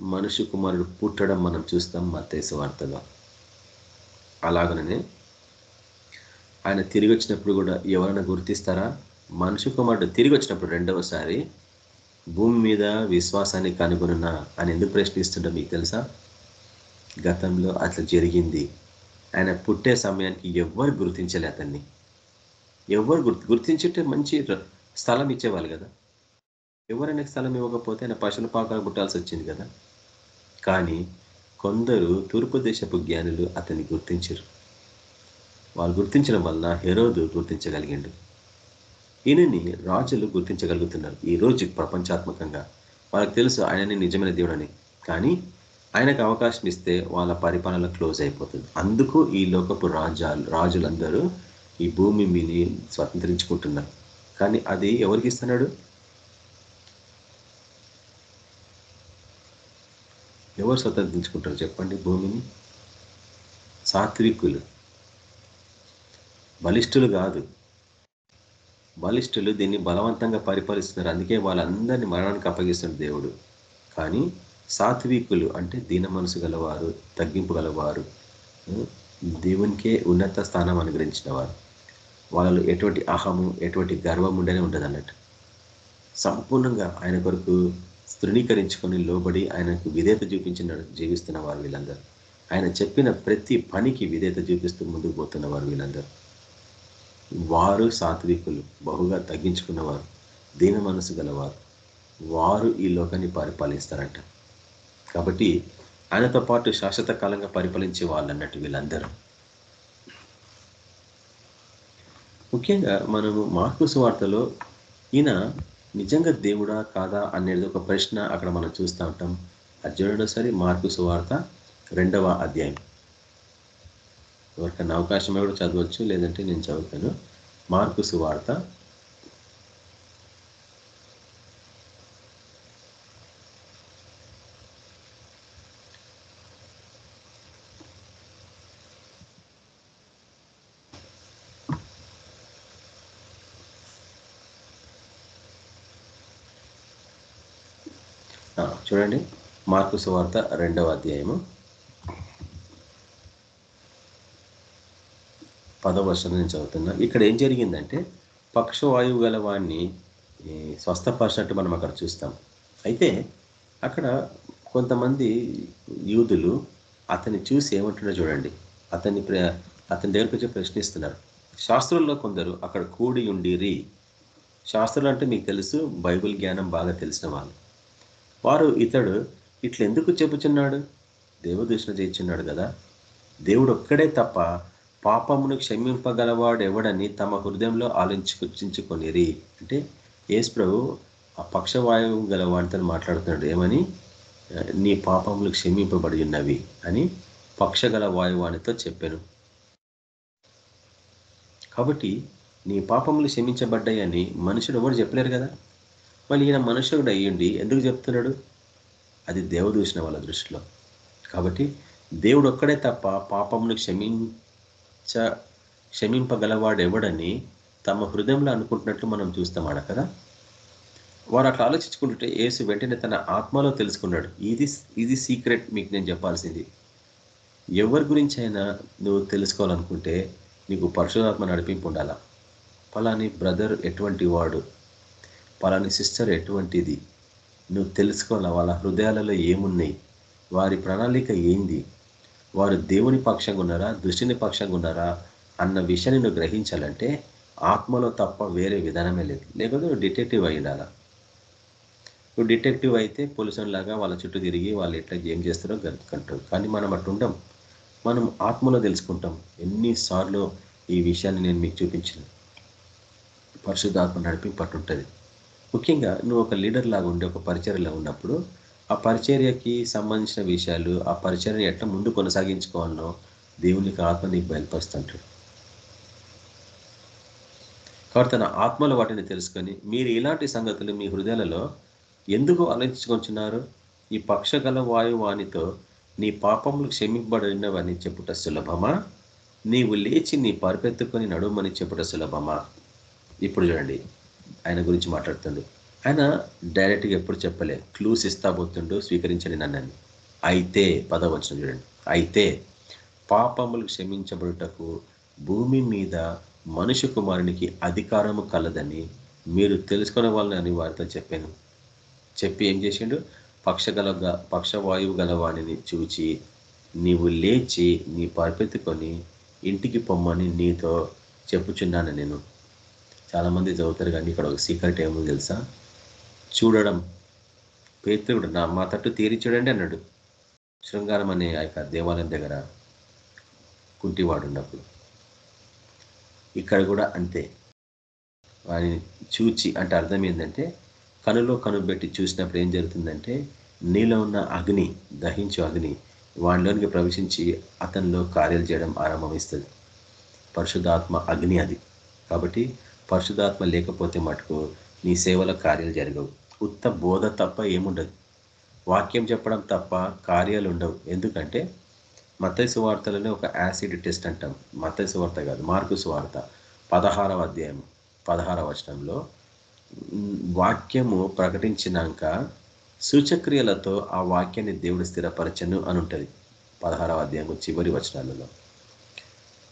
మనుషు కుమారుడు పుట్టడం మనం చూస్తాం మత్తేసు వార్తలో. అలాగనే ఆయన తిరిగి వచ్చినప్పుడు కూడా ఎవరైనా గుర్తిస్తారా? మనుషు కుమారుడు తిరిగి వచ్చినప్పుడు రెండవసారి భూమి మీద విశ్వాసాన్ని కనుగొనున్నా అని ఎందుకు ప్రశ్నిస్తుండో మీకు తెలుసా? గతంలో అట్లా జరిగింది. ఆయన పుట్టే సమయానికి ఎవ్వరు గుర్తించలే అతన్ని. ఎవరు గుర్తు గుర్తించుంటే మంచి స్థలం ఇచ్చేవాళ్ళు కదా. ఎవరైనా స్థలం ఇవ్వకపోతే ఆయన పశువుల పాకాలు పుట్టాల్సి వచ్చింది కదా. కానీ కొందరు తూర్పు దేశపు జ్ఞానులు అతన్ని గుర్తించరు. వాళ్ళు గుర్తించడం వలన హెరోదు గుర్తించగలిగిండు. ఈయనని రాజులు గుర్తించగలుగుతున్నారు. ఈ రోజు ప్రపంచాత్మకంగా. వాళ్ళకి తెలుసు ఆయనని నిజమైన దేవుడని. కానీ ఆయనకు అవకాశం ఇస్తే వాళ్ళ పరిపాలన క్లోజ్ అయిపోతుంది. అందుకు ఈ లోకపు రాజాలు రాజులందరూ ఈ భూమి మీని స్వతంత్రించుకుంటున్నారు కానీ అది ఎవరికి ఇస్తున్నాడు? ఎవరు స్వతంత్రించుకుంటారు చెప్పండి భూమిని? సాత్వికులు. బలిష్ఠులు కాదు. బలిష్ఠులు దీన్ని బలవంతంగా పరిపాలిస్తున్నారు. అందుకే వాళ్ళందరినీ మరణానికి అప్పగిస్తున్న దేవుడు. కానీ సాత్వికులు అంటే దీన మనసు గలవారు తగ్గింపు గలవారు దేవునికే ఉన్నత స్థానం అనుగ్రహించిన వారు వాళ్ళలో ఎటువంటి అహము ఎటువంటి గర్వం ఉండనే ఉంటుంది అన్నట్టు. సంపూర్ణంగా ఆయన కొరకు తృణీకరించుకొని లోబడి ఆయనకు విధేత చూపించిన జీవిస్తున్న వారు వీళ్ళందరూ. ఆయన చెప్పిన ప్రతి పనికి విధేత చూపిస్తూ ముందుకు పోతున్న వారు వీళ్ళందరూ. వారు సాత్వికులు బహుగా తగ్గించుకున్నవారు దీన మనసు గలవారు. వారు ఈ లోకాన్ని పరిపాలిస్తారంట. కాబట్టి ఆయనతో పాటు శాశ్వత కాలంగా పరిపాలించే వాళ్ళు అన్నట్టు వీళ్ళందరూ. ముఖ్యంగా మనము మార్కు వార్తలో ఈయన నిజంగా దేవుడా కాదా అనేది ఒక ప్రశ్న అక్కడ మనం చూస్తూ ఉంటాం. అది చూడండి ఒకసారి మార్కు సువార్త రెండవ అధ్యాయం. ఎవరికైనా అవకాశం కూడా చదవచ్చు లేదంటే నేను చదువుతాను. మార్కు సువార్త ఆ, చూడండి. మార్కు సువార్త రెండవ అధ్యాయము. పదవ వర్షం నేను చదువుతున్నా. ఇక్కడ ఏం జరిగిందంటే పక్షవాయువు గల వాడిని స్వస్థపరిచినట్టు మనం అక్కడ చూస్తాం. అయితే అక్కడ కొంతమంది యూదులు అతన్ని చూసి ఏమంటున్నా చూడండి. అతన్ని ప్ర- అతని దగ్గరికి వచ్చి ప్రశ్నిస్తున్నారు. శాస్త్రుల్లో కొందరు అక్కడ కూడి ఉండిరి. శాస్త్రులు అంటే మీకు తెలుసు బైబిల్ జ్ఞానం బాగా తెలిసిన వాళ్ళు. వారు ఇతడు ఇట్లా ఎందుకు చెప్పుచున్నాడు? దేవదూషణ చేయించున్నాడు కదా దేవుడు ఒక్కడే తప్ప పాపమును క్షమింపగలవాడు ఎవడని తమ హృదయంలో ఆలోచించుకొనిరి అంటే యేసు ప్రభు ఆ పక్షవాయువు గల వాడితో మాట్లాడుతున్నాడు. ఏమని? నీ పాపములు క్షమింపబడి ఉన్నవి అని పక్షగల వాయువానితో చెప్పాను. కాబట్టి నీ పాపములు క్షమించబడ్డాయని మనుషుడు ఎవరు చెప్పలేరు కదా మళ్ళీ ఈయన మనుషుడు అయ్యండి ఎందుకు చెప్తున్నాడు? అది దేవదూషణ వాళ్ళ దృష్టిలో. కాబట్టి దేవుడు ఒక్కడే తప్ప పాపమును క్షమించ క్షమింపగలవాడు ఎవడని తమ హృదయంలో అనుకుంటున్నట్లు మనం చూస్తాం ఆడ కదా? వారు అట్లా ఆలోచించుకుంటుంటే యేసు వెంటనే తన ఆత్మలో తెలుసుకున్నాడు. ఇది ఇది సీక్రెట్ మీకు నేను చెప్పాల్సింది. ఎవరి గురించి అయినా నువ్వు తెలుసుకోవాలనుకుంటే నీకు పరశురాత్మ నడిపింపు ఉండాలా? పలాని బ్రదర్ ఎటువంటి వాడు? పలాని సిస్టర్ ఎటువంటిది? నువ్వు తెలుసుకోవాలా వాళ్ళ హృదయాలలో ఏమున్నాయి? వారి ప్రణాళిక ఏంది? వారు దేవుని పక్షంగా ఉన్నారా? దృష్టిని పక్షంగా ఉన్నారా? అన్న విషయాన్ని నువ్వు గ్రహించాలంటే ఆత్మలో తప్ప వేరే విధానమే లేదు. లేకపోతే నువ్వు డిటెక్టివ్ అయ్యాలా? నువ్వు డిటెక్టివ్ అయితే పోలీసు లాగా వాళ్ళ చుట్టూ తిరిగి వాళ్ళు ఎట్లా ఏం చేస్తారో కనుక్కుంటారు కానీ మనం అటు ఉండం. మనం ఆత్మలో తెలుసుకుంటాం. ఎన్నిసార్లు ఈ విషయాన్ని నేను మీకు చూపించిన. పరిశుద్ధాత్మ నడిపి పట్టుంటుంది ముఖ్యంగా నువ్వు ఒక లీడర్ లాగా ఉండి ఒక పరిచర్యలో ఉన్నప్పుడు ఆ పరిచర్యకి సంబంధించిన విషయాలు ఆ పరిచర్యను ఎట్లా ముందు కొనసాగించుకోవాలనో దేవునికి ఆత్మ నీకు బయలుపరుస్తుంటాడు. కాబట్టి తన ఆత్మలో వాటిని తెలుసుకొని మీరు ఇలాంటి సంగతులు మీ హృదయాలలో ఎందుకు ఆలోచించుకొంచున్నారు ఈ పక్షగల వాయువానితో నీ పాపములు క్షమింపబడినవని చెప్పుట సులభమా? నీవు లేచి నీ పరిపెత్తుకొని నడుమని చెప్పుట సులభమా? ఇప్పుడు చూడండి. ఆయన గురించి మాట్లాడుతుండు ఆయన డైరెక్ట్గా ఎప్పుడు చెప్పలే క్లూస్ ఇస్తా పోతుండు స్వీకరించండి నన్నని అయితే పదవచనం చూడండి. అయితే పాపములు క్షమించబడుటకు భూమి మీద మనుష్య కుమారునికి అధికారము కలదని మీరు తెలుసుకునే వాళ్ళని వారితో చెప్పాను. చెప్పి ఏం చేసిండు? పక్షగల పక్షవాయువు గల వాణిని చూచి నీవు లేచి నీ పరిపెత్తుకొని ఇంటికి పొమ్మని నీతో చెప్పుచున్నాను నేను. చాలామంది చదువుతారు కానీ ఇక్కడ ఒక సీక్రెట్ ఏమో తెలుసా? చూడడం. పేతుడు నా మా తట్టు తీరి చూడండి అన్నాడు. శృంగారం అనే ఆ యొక్క దేవాలయం దగ్గర కుంటివాడు ఉన్నప్పుడు. ఇక్కడ కూడా అంతే. వాడిని చూచి అంటే అర్థం ఏంటంటే కనులో కనుబెట్టి చూసినప్పుడు ఏం జరుగుతుందంటే నీలో ఉన్న అగ్ని దహించు అగ్ని వాడిలోనికి ప్రవేశించి అతనిలో కార్యాలు చేయడం ఆరంభమిస్తుంది. పరిశుద్ధాత్మ అగ్ని అది. కాబట్టి పరిశుధాత్మ లేకపోతే మటుకు నీ సేవల కార్యాలు జరగవు. ఉత్త బోధ తప్ప ఏముండదు. వాక్యం చెప్పడం తప్ప కార్యాలు ఉండవు. ఎందుకంటే మతైసు వార్తలోనే ఒక యాసిడ్ టెస్ట్ అంటాం. మతైసు వార్త కాదు మార్కుసు వార్త. పదహారవ అధ్యాయం పదహారవ వచనంలో వాక్యము ప్రకటించినాక సూచక్రియలతో ఆ వాక్యాన్ని దేవుడు స్థిరపరచను అని ఉంటుంది పదహారవ అధ్యాయం చివరి వచనాలలో.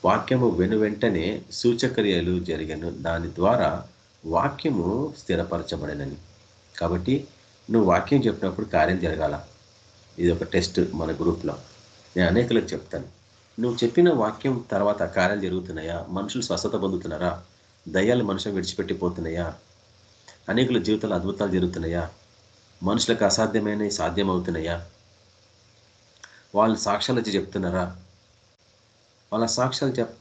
వాక్యము వెను వెంటనే సూచక్రియలు జరిగను. దాని ద్వారా వాక్యము స్థిరపరచబడనని. కాబట్టి నువ్వు వాక్యం చెప్పినప్పుడు కార్యం జరగాల. ఇది ఒక టెస్ట్ మన గ్రూప్లో. నేను అనేకలకు చెప్తాను. నువ్వు చెప్పిన వాక్యం తర్వాత కార్యాలు జరుగుతున్నాయా? మనుషులు స్వస్థత పొందుతున్నారా? దయ్యాలు మనుషులు విడిచిపెట్టిపోతున్నాయా? అనేకుల జీవితాలు అద్భుతాలు జరుగుతున్నాయా? మనుషులకు అసాధ్యమైనవి సాధ్యమవుతున్నాయా వాళ్ళు సాక్ష్యాలు వచ్చి చెప్తున్నారా? వాళ్ళ సాక్ష్యాలు చెప్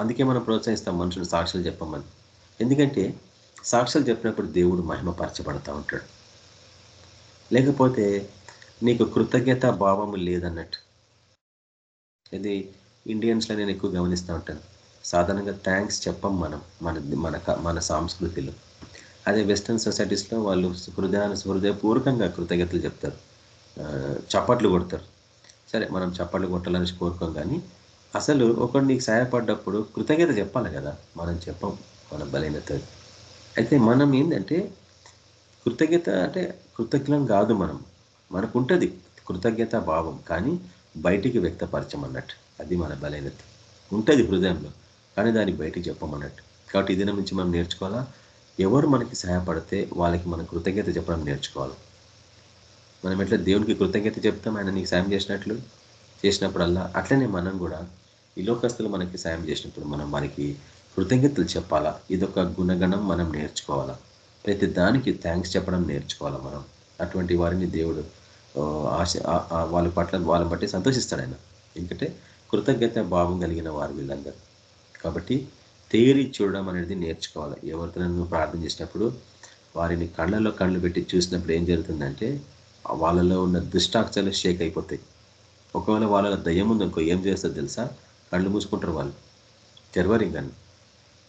అందుకే మనం ప్రోత్సహిస్తాం మనుషులు సాక్ష్యాలు చెప్పమని. ఎందుకంటే సాక్ష్యాలు చెప్పినప్పుడు దేవుడు మహిమపరచబడతా ఉంటాడు. లేకపోతే నీకు కృతజ్ఞత భావము లేదన్నట్టు. ఇది ఇండియన్స్లో నేను ఎక్కువ గమనిస్తూ ఉంటాను. సాధారణంగా థ్యాంక్స్ చెప్పం మనం మన మన మన సంస్కృతిలో. అదే వెస్ట్రన్ సొసైటీస్లో వాళ్ళు హృదయాన్ని హృదయపూర్వకంగా కృతజ్ఞతలు చెప్తారు. చప్పట్లు కొడతారు. సరే మనం చప్పట్లు కొట్టాలని కోరుకోం కానీ అసలు ఒకడు నీకు సహాయపడ్డప్పుడు కృతజ్ఞత చెప్పాలి కదా? మనం చెప్పం మన బలహీనత అయితే మనం ఏంటంటే కృతజ్ఞత అంటే కృతజ్ఞం కాదు మనం. మనకు ఉంటుంది కృతజ్ఞత భావం కానీ బయటికి వ్యక్తపరచమన్నట్టు. అది మన బలహీనత. ఉంటుంది హృదయంలో కానీ దాన్ని బయటికి చెప్పమన్నట్టు. కాబట్టి ఈ దినం నుంచి మనం నేర్చుకోవాలా? ఎవరు మనకి సహాయపడితే వాళ్ళకి మనం కృతజ్ఞత చెప్పడం నేర్చుకోవాలి. మనం ఎట్లా దేవునికి కృతజ్ఞత చెప్తాం ఆయన నీకు సాయం చేసినట్లు? చేసినప్పుడల్లా అట్లనే మనం కూడా ఈ లోకస్తులు మనకి సాయం చేసినప్పుడు మనం వారికి కృతజ్ఞతలు చెప్పాలా? ఇదొక గుణగణం మనం నేర్చుకోవాలా? ప్రతి దానికి థ్యాంక్స్ చెప్పడం నేర్చుకోవాలా మనం? అటువంటి వారిని దేవుడు ఆశ వాళ్ళ పట్ల వాళ్ళని బట్టి సంతోషిస్తాడు ఆయన. ఎందుకంటే కృతజ్ఞత భావం కలిగిన వారు వీళ్ళందరూ. కాబట్టి తేరి చూడడం అనేది నేర్చుకోవాలి? ఎవరితో ప్రార్థన చేసినప్పుడు వారిని కళ్ళలో కళ్ళు పెట్టి చూసినప్పుడు ఏం జరుగుతుందంటే వాళ్ళలో ఉన్న దుష్టాక్షలు షేక్ అయిపోతాయి. ఒకవేళ వాళ్ళ దయ్యం ఉంది ఇంకో ఏం చేస్తుంది తెలుసా? కళ్ళు మూసుకుంటారు వాళ్ళు. తెరవరు ఇంకా.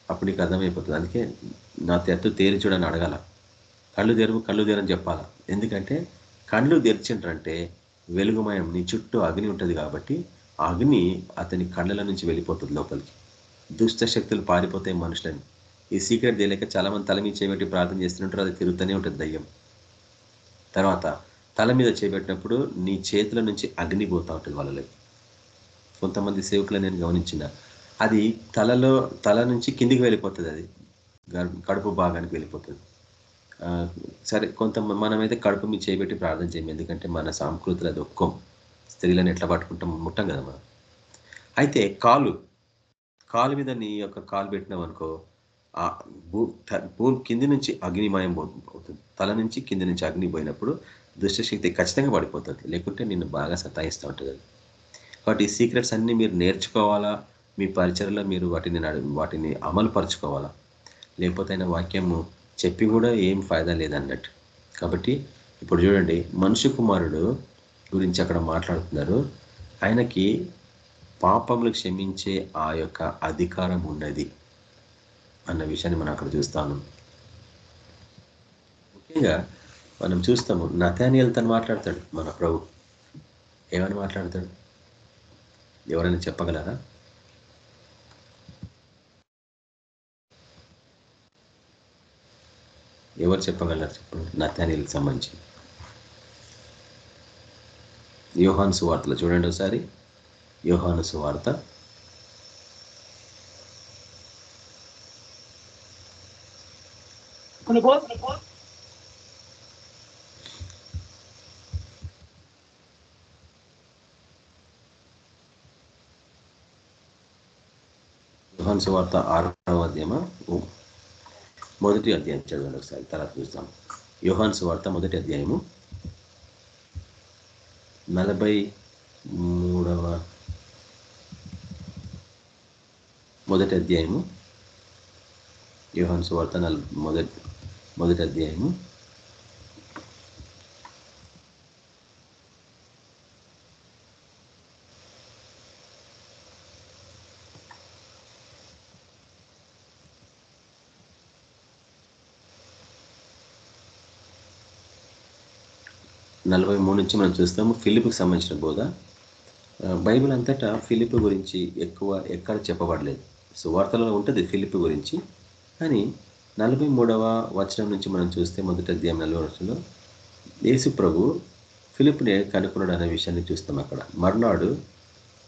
అప్పుడు నీకు అర్థమైపోతుంది. అందుకే నా తెత్తు తేరి చూడని అడగాల. కళ్ళు తెరువు కళ్ళు తెరని చెప్పాలా. ఎందుకంటే కళ్ళు తెరిచిండ్రంటే వెలుగుమయం నీ చుట్టూ అగ్ని ఉంటుంది కాబట్టి అగ్ని అతని కళ్ళల నుంచి వెళ్ళిపోతుంది లోపలికి. దుష్ట శక్తులు పారిపోతాయి మనుషులని. ఈ సీక్రెట్ తెలియక చాలా మంది తల మీద చేపెట్టి ప్రార్థన చేస్తుంటారు అది తిరుగుతూనే ఉంటుంది దయ్యం. తర్వాత తల మీద చేపెట్టినప్పుడు నీ చేతుల నుంచి అగ్ని పోతూ ఉంటుంది వాళ్ళకి కొంతమంది సేవకులు నేను గమనించిన. అది తలలో తల నుంచి కిందికి వెళ్ళిపోతుంది అది. కడుపు భాగానికి వెళ్ళిపోతుంది. సరే కొంత మనమైతే కడుపు మీద చేయబెట్టి ప్రార్థన చేయం. ఎందుకంటే మన సాంస్కృతులు అది ఒక్కం. స్త్రీలను ఎట్లా పట్టుకుంటాం ముట్టం కదా మనం. అయితే కాలు కాలు మీద నీ యొక్క కాలు పెట్టినాం అనుకో ఆ భూ త- భూమి కింది నుంచి అగ్నిమయం అవుతుంది. తల నుంచి కింది నుంచి అగ్ని పోయినప్పుడు దుష్టశక్తి ఖచ్చితంగా పడిపోతుంది. లేకుంటే నిన్ను బాగా సతాయిస్తూ ఉంటుంది అది. కాబట్టి ఈ సీక్రెట్స్ అన్నీ మీరు నేర్చుకోవాలా? మీ పరిచయలో మీరు వాటిని వాటిని అమలు పరుచుకోవాలా లేకపోతే ఆయన వాక్యము చెప్పి కూడా ఏం ఫాయిదా లేదన్నట్టు. కాబట్టి ఇప్పుడు చూడండి మనుషు కుమారుడు గురించి అక్కడ మాట్లాడుతున్నారు. ఆయనకి పాపములు క్షమించే ఆ యొక్క అధికారం ఉన్నది అన్న విషయాన్ని మనం అక్కడ చూస్తాను ముఖ్యంగా మనం చూస్తాము నతానియల్ తను మాట్లాడతాడు మన ప్రభు. ఏమని మాట్లాడతాడు? ఎవరైనా చెప్పగలరా? ఎవరు చెప్పగలరు చెప్పండి నతానియల్కి సంబంధించి. యోహాను సువార్తలో చూడండి ఒకసారి. యోహాను సువార్త. యోహాను సువార్త ఆరవ అధ్యాయమా? మొదటి అధ్యాయం చదవండి ఒకసారి తర్వాత చూస్తాం. యోహాను సువార్త మొదటి అధ్యాయము. నలభై మూడవ మొదటి అధ్యాయము. యోహాను సువార్త నల్ మొదటి మొదటి అధ్యాయము నలభై మూడు నుంచి మనం చూస్తాము. ఫిలిప్కి సంబంధించిన బోధ. బైబిల్ అంతటా ఫిలిప్ గురించి ఎక్కువ ఎక్కడ చెప్పబడలేదు. సువార్తలలో ఉంటుంది ఫిలిప్ గురించి. కానీ నలభై మూడవ వచనం నుంచి మనం చూస్తే మొదటి అధ్యాయం నలభై వచనంలో యేసు ప్రభు ఫిలిప్ని కనుక్కున్నాడు అనే విషయాన్ని చూస్తాం అక్కడ. మర్నాడు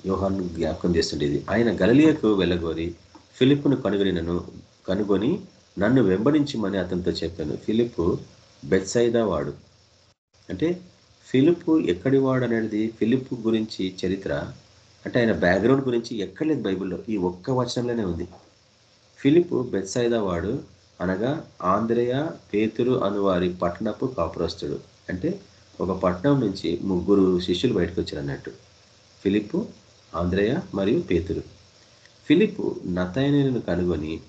యోహాను జ్ఞాపకం చేస్తుండేది. ఆయన గలలియకు వెళ్ళగోరి ఫిలిప్ను కనుగొనినను కనుగొని నన్ను వెంబడించమని అతనితో చెప్పాను. ఫిలిప్ బెత్సైదా వాడు. అంటే ఫిలిప్ ఎక్కడి వాడు అనేది ఫిలిప్ గురించి చరిత్ర అంటే ఆయన బ్యాక్గ్రౌండ్ గురించి ఎక్కడ లేదు బైబిల్లో. ఈ ఒక్క వచనంలోనే ఉంది. ఫిలిప్ బెత్సాయిదా వాడు అనగా ఆంధ్రేయ పేతురు అను వారి పట్టణపు కాపురస్తుడు. అంటే ఒక పట్టణం నుంచి ముగ్గురు శిష్యులు బయటకు వచ్చారు అన్నట్టు. ఫిలిప్ ఆంధ్రేయ మరియు పేతురు. ఫిలిప్ నతయనను కనుగొని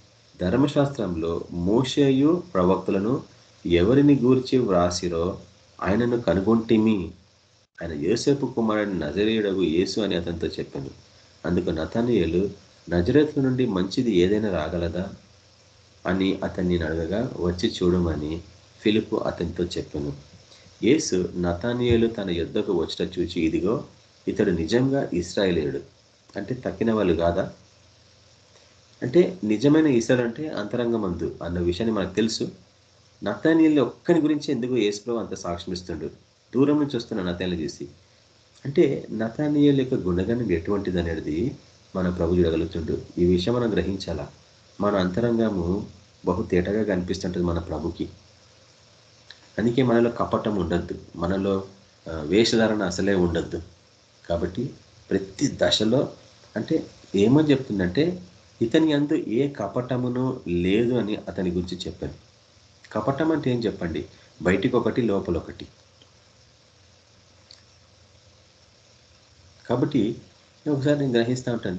ధర్మశాస్త్రంలో మోషేయు ప్రవక్తలను ఎవరిని గూర్చి వ్రాసిరో ఆయనను కనుగొంటిమి. ఆయన యోసేపు కుమారుడు నజరేయుడగు యేసు అని అతనితో చెప్పాను. అందుకు నతనీయులు నజరేతు నుండి మంచిది ఏదైనా రాగలదా? అని అతన్ని అడగగా వచ్చి చూడమని ఫిలిపు అతనితో చెప్పాను. యేసు నతానియేలు తన యుద్ధకు వచ్చిన చూచి ఇదిగో ఇతడు నిజంగా ఇస్రాయేలీయుడు అంటే తక్కిన వాళ్ళు కాదా? అంటే నిజమైన ఇసలు అంటే అంతరంగమందు అన్న విషయాన్ని మనకు తెలుసు. నతానీళ్ళు ఒక్కని గురించి ఎందుకు యేసుప్రభు అంత సాక్ష్యం ఇస్తుండు? దూరం నుంచి వస్తున్న నతానియల్ చూసి. అంటే నతానీయుల యొక్క గుణగణం ఎటువంటిది అనేది మన ప్రభు చూడగలుగుతుండు. ఈ విషయం మనం గ్రహించాలా? మన అంతరంగము బహు తేటగా కనిపిస్తుంటుంది మన ప్రభుకి. అందుకే మనలో కపటం ఉండద్దు. మనలో వేషధారణ అసలే ఉండద్దు. కాబట్టి ప్రతి దశలో అంటే ఏమని చెప్తుందంటే ఇతని అందు ఏ కపటమును లేదు అని అతని గురించి చెప్పాను. కపటం అంటే ఏం చెప్పండి? బయటికి ఒకటి లోపల ఒకటి కాబట్టి ఒకసారి నేను గ్రహిస్తూ ఉంటాను.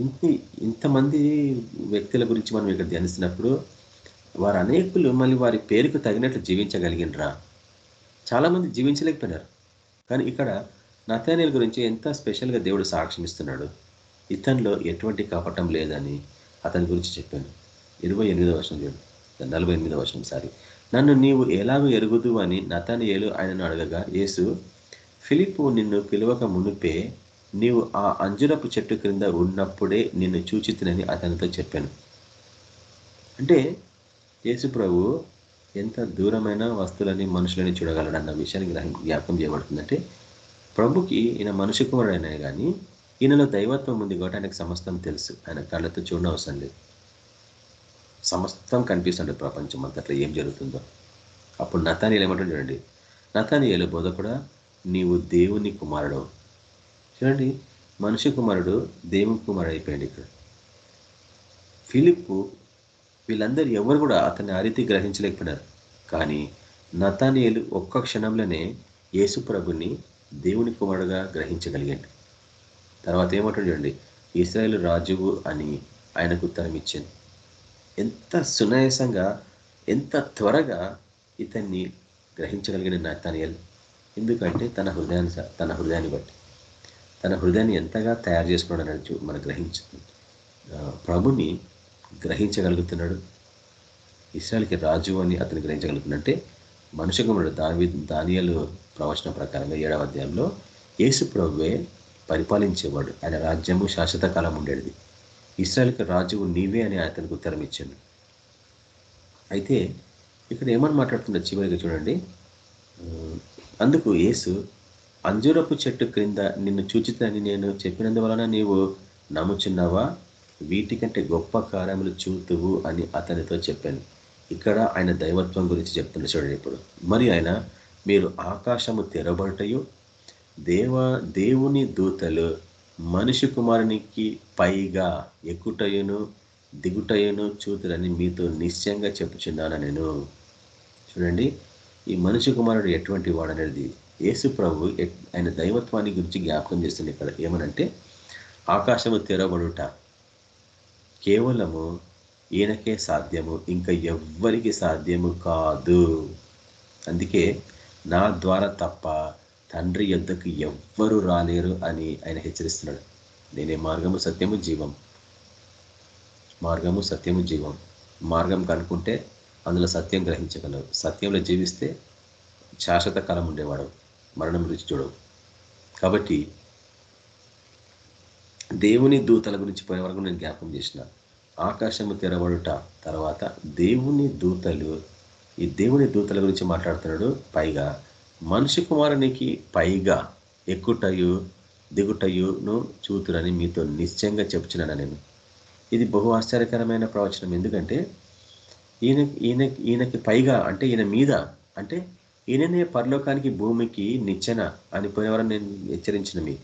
ఇంత ఇంతమంది వ్యక్తుల గురించి మనం ఇక్కడ ధ్యానిస్తున్నప్పుడు వారు అనేకులు మళ్ళీ వారి పేరుకు తగినట్లు జీవించగలిగినరా? చాలామంది జీవించలేకపోయినారు. కానీ ఇక్కడ నతానియల్ గురించి ఎంత స్పెషల్గా దేవుడు సాక్ష్యం ఇస్తున్నాడు? ఇతనిలో ఎటువంటి కపటం లేదని అతని గురించి చెప్పాను. ఇరవై ఎనిమిదో వర్షం చూడు నలభై ఎనిమిది వర్షం సారి. నన్ను నీవు ఎలాగో ఎరుగుదు అని నతానియేలు ఆయనను అడగగా యేసు ఫిలిప్పు నిన్ను పిలవక మునిపే నీవు ఆ అంజురపు చెట్టు క్రింద ఉన్నప్పుడే నిన్ను చూచితినని అతనితో చెప్పాను. అంటే యేసు ప్రభు ఎంత దూరమైన వస్తువులని మనుషులని చూడగలడన్న విషయాన్ని గ్రహం జ్ఞాపకం చేయబడుతుందంటే ప్రభుకి ఈయన మనుషు కుమారుడైనా కానీ ఈయనలో దైవత్వం ఉంది కాబట్టి ఆయనకు సమస్తం తెలుసు. ఆయన కళ్ళతో చూడడం అవసరం లేదు. సమస్తం కనిపిస్తుండే ప్రపంచం అంతట్లో ఏం జరుగుతుందో. అప్పుడు నతానియలు ఏమంటుంది చూడండి. నతానియలు బోధ కూడా నీవు దేవుని కుమారుడు. చూడండి మనిషి కుమారుడు దేవుని కుమారుడు అయిపోయాడు ఇక్కడ. ఫిలిప్పు వీళ్ళందరూ ఎవరు కూడా అతన్ని ఆ రీతి గ్రహించలేకపోయినారు. కానీ నతానియలు ఒక్క క్షణంలోనే యేసు ప్రభుని దేవుని కుమారుడుగా గ్రహించగలిగాడు. తర్వాత ఏమంటాడు చూడండి ఇస్రాయేల్ రాజువు అని ఆయనకు ఉత్తరం ఇచ్చింది ఎంత సునాయాసంగా ఎంత త్వరగా ఇతన్ని గ్రహించగలిగిన నతానియల్ ఎందుకంటే తన హృదయాన్ని తన హృదయాన్ని బట్టి. తన హృదయాన్ని ఎంతగా తయారు చేసుకున్నాడు అనేది మనం గ్రహించుతుంది ప్రభుని గ్రహించగలుగుతున్నాడు. ఇస్రాయల్కి రాజు అని అతను గ్రహించగలుగుతున్నట్టే మనుషు దాని దానియలు ప్రవచన ప్రకారంగా ఏడవ అధ్యాయంలో యేసు ప్రభువే పరిపాలించేవాడు. ఆయన రాజ్యము శాశ్వత కాలం ఉండేది. ఇస్రాయల్కి రాజువు నీవే అని అతనికి ఉత్తరం ఇచ్చాను. అయితే ఇక్కడ ఏమని మాట్లాడుతుందో చివరిగా చూడండి. అందుకు యేసు అంజూరపు చెట్టు క్రింద నిన్ను చూచితని నేను చెప్పినందువలన నీవు నమ్ముచున్నావా? వీటికంటే గొప్ప కార్యములు చూతువు అని అతనితో చెప్పాను. ఇక్కడ ఆయన దైవత్వం గురించి చెప్తున్న చూడండి ఇప్పుడు. మరి ఆయన మీరు ఆకాశము తెరబడటయు దేవ దేవుని దూతలు మనిషి కుమారునికి పైగా ఎక్కుటయును దిగుటయును చూతులని మీతో నిశ్చయంగా చెప్పుచున్నాను నేను. చూడండి ఈ మనిషి కుమారుడు ఎటువంటి వాడు అనేది యేసు ప్రభు ఆయన దైవత్వాన్ని గురించి జ్ఞాపకం చేస్తుంది ఇక్కడ. ఏమనంటే ఆకాశము తెరబడుట కేవలము ఈయనకే సాధ్యము ఇంకా ఎవ్వరికి సాధ్యము కాదు. అందుకే నా ద్వారా తప్ప తండ్రి యొద్దకు ఎవ్వరు రాలేరు అని ఆయన హెచ్చరిస్తున్నాడు. నేనే మార్గము సత్యము జీవం. మార్గము సత్యము జీవం. మార్గం కనుక్కుంటే అందులో సత్యం గ్రహించగలవు సత్యంలో జీవిస్తే శాశ్వత కాలం ఉండేవాడు. మరణం రుచి చూడవు కాబట్టి దేవుని దూతల గురించి పోయే వరకు నేను జ్ఞాపకం చేసిన. ఆకాశము తెరవడుట తర్వాత దేవుని దూతలు ఈ దేవుని దూతల గురించి మాట్లాడుతున్నాడు. పైగా మనిషి కుమారునికి పైగా ఎక్కుటయు దిగుటయును చూతురని మీతో నిశ్చయంగా చెప్తున్నాను నేను. ఇది బహు ఆశ్చర్యకరమైన ప్రవచనం. ఎందుకంటే ఈయన ఈయన ఈయనకి పైగా అంటే ఈయన మీద అంటే ఈయననే పరలోకానికి భూమికి నిచ్చెన అని పోయినవరం నేను హెచ్చరించిన మీ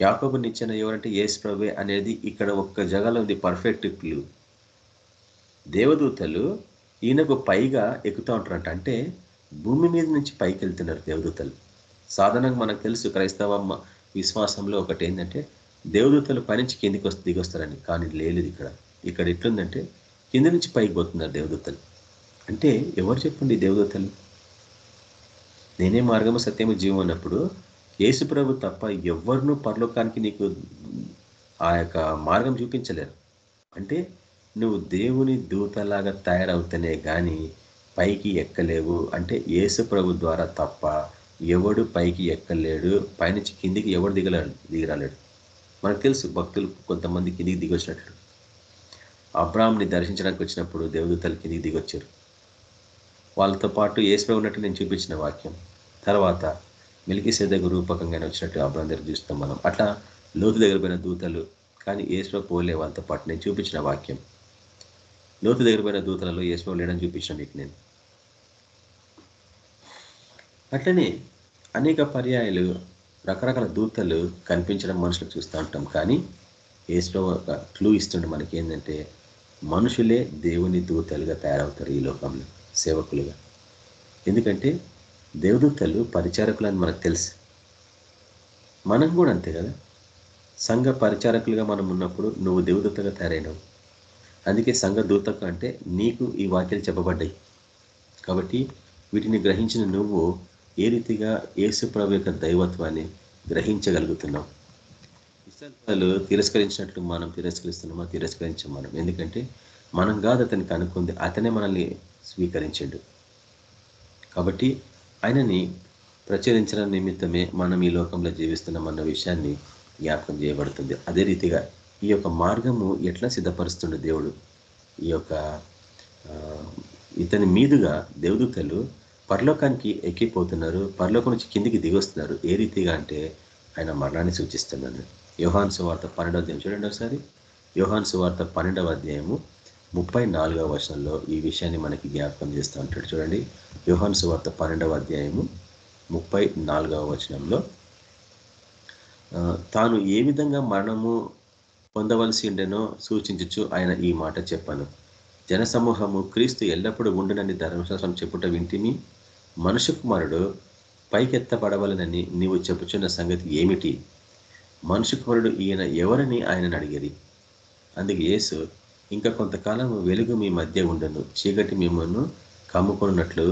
యాకోబు నిచ్చెన ఎవరంటే ఏసు ప్రభే అనేది ఇక్కడ ఒక్క జగలో ఉంది పర్ఫెక్ట్ క్లూ. దేవదూతలు ఈయనకు పైగా ఎక్కుతూ ఉంటారంట. అంటే భూమి మీద నుంచి పైకి వెళ్తున్నారు దేవదూతలు. సాధారణంగా మనకు తెలుసు క్రైస్తవ విశ్వాసంలో ఒకటి ఏంటంటే దేవదూతలు పైనుంచి కిందికి వస్తే దిగొస్తారని కానీ లేదు ఇక్కడ. ఇక్కడ ఎట్లుందంటే కింద నుంచి పైకి పోతున్నారు దేవదూతలు. అంటే ఎవరు చెప్పండి దేవదూతలు? నేనే మార్గము సత్యము జీవం అన్నప్పుడు యేసు ప్రభు తప్ప ఎవరినూ పరలోకానికి నీకు ఆ యొక్క మార్గం చూపించలేరు. అంటే నువ్వు దేవుని దూతలాగా తయారవుతనే కానీ పైకి ఎక్కలేవు. అంటే యేసు ప్రభు ద్వారా తప్ప ఎవడు పైకి ఎక్కలేడు. పైనుంచి కిందికి ఎవడు దిగల దిగిరాలేడు. మనకు తెలుసు భక్తులు కొంతమంది కిందికి దిగొచ్చినట్లు అబ్రామ్ని దర్శించడానికి వచ్చినప్పుడు దేవదూతలు కిందికి దిగొచ్చారు. వాళ్ళతో పాటు ఏసులో ఉన్నట్టు నేను చూపించిన వాక్యం. తర్వాత మిలికి దగ్గర రూపకంగానే వచ్చినట్టు అబ్రామ్ దగ్గర చూస్తాం మనం. అట్లా లోతు దగ్గర పోయిన దూతలు కానీ ఏసులో పోలే వాళ్ళతో పాటు నేను చూపించిన వాక్యం. లోతు దగ్గర పోయిన దూతలలో ఏసులో లేడని చూపించిన మీకు నేను. అట్లనే అనేక పర్యాయాలు రకరకాల దూతలు కనిపించడం మనుషులు చూస్తూ ఉంటాం. కానీ ఏసులో ఒక క్లూ ఇస్తుండే మనకి ఏంటంటే మనుషులే దేవుని దూతలుగా తయారవుతారు ఈ లోకంలో సేవకులుగా. ఎందుకంటే దేవదూతలు అని మనకు తెలుసు. మనం కూడా అంతే కదా? సంఘ పరిచారకులుగా మనం ఉన్నప్పుడు నువ్వు దేవదూతగా తయారైనవు. అందుకే సంఘ దూతకు అంటే నీకు ఈ వాక్యాలు చెప్పబడ్డాయి. కాబట్టి వీటిని గ్రహించిన నువ్వు రీతిగా యేసు యొక్క దైవత్వాన్ని గ్రహించగలుగుతున్నాం? ఇస్రాయలు తిరస్కరించినట్లు మనం తిరస్కరిస్తున్నామా? తిరస్కరించాం మనం ఎందుకంటే మనం కాదు అతనికి అనుకుంది. అతనే మనల్ని స్వీకరించాడు. కాబట్టి ఆయనని ప్రచురించడం నిమిత్తమే మనం ఈ లోకంలో జీవిస్తున్నాం అన్న విషయాన్ని జ్ఞాపకం చేయబడుతుంది. అదే రీతిగా ఈ యొక్క మార్గము ఎట్లా సిద్ధపరుస్తుండే దేవుడు? ఈ యొక్క ఇతని మీదుగా దేవదూతలు పరలోకానికి ఎక్కిపోతున్నారు పరలోకం నుంచి కిందికి దిగొస్తున్నారు. ఏ రీతిగా అంటే ఆయన మరణాన్ని సూచిస్తున్నాడు. యోహాన్ సువార్త పన్నెండవ అధ్యాయం చూడండి ఒకసారి. యోహాన్ సువార్త పన్నెండవ అధ్యాయము ముప్పై నాలుగవ వర్షంలో ఈ విషయాన్ని మనకి జ్ఞాపకం చేస్తూ ఉంటాడు. చూడండి. యోహాన్ సువార్త పన్నెండవ అధ్యాయము ముప్పై నాలుగవ వచనంలో తాను ఏ విధంగా మరణము పొందవలసి ఉండేనో సూచించచ్చు ఆయన ఈ మాట చెప్పాను. జనసమూహము క్రీస్తు ఎల్లప్పుడూ ఉండునని ధర్మశాస్త్రం చెప్పుట వింటిమి. మనుషు కుమారుడు పైకెత్తబడవలనని నీవు చెప్పుచున్న సంగతి ఏమిటి? మనుషు కుమారుడు ఈయన ఎవరని ఆయనను అడిగేది అందుకు యేసు ఇంకా కొంతకాలం వెలుగు మీ మధ్య ఉండను. చీకటి మిమ్మల్ని కమ్ముకున్నట్లు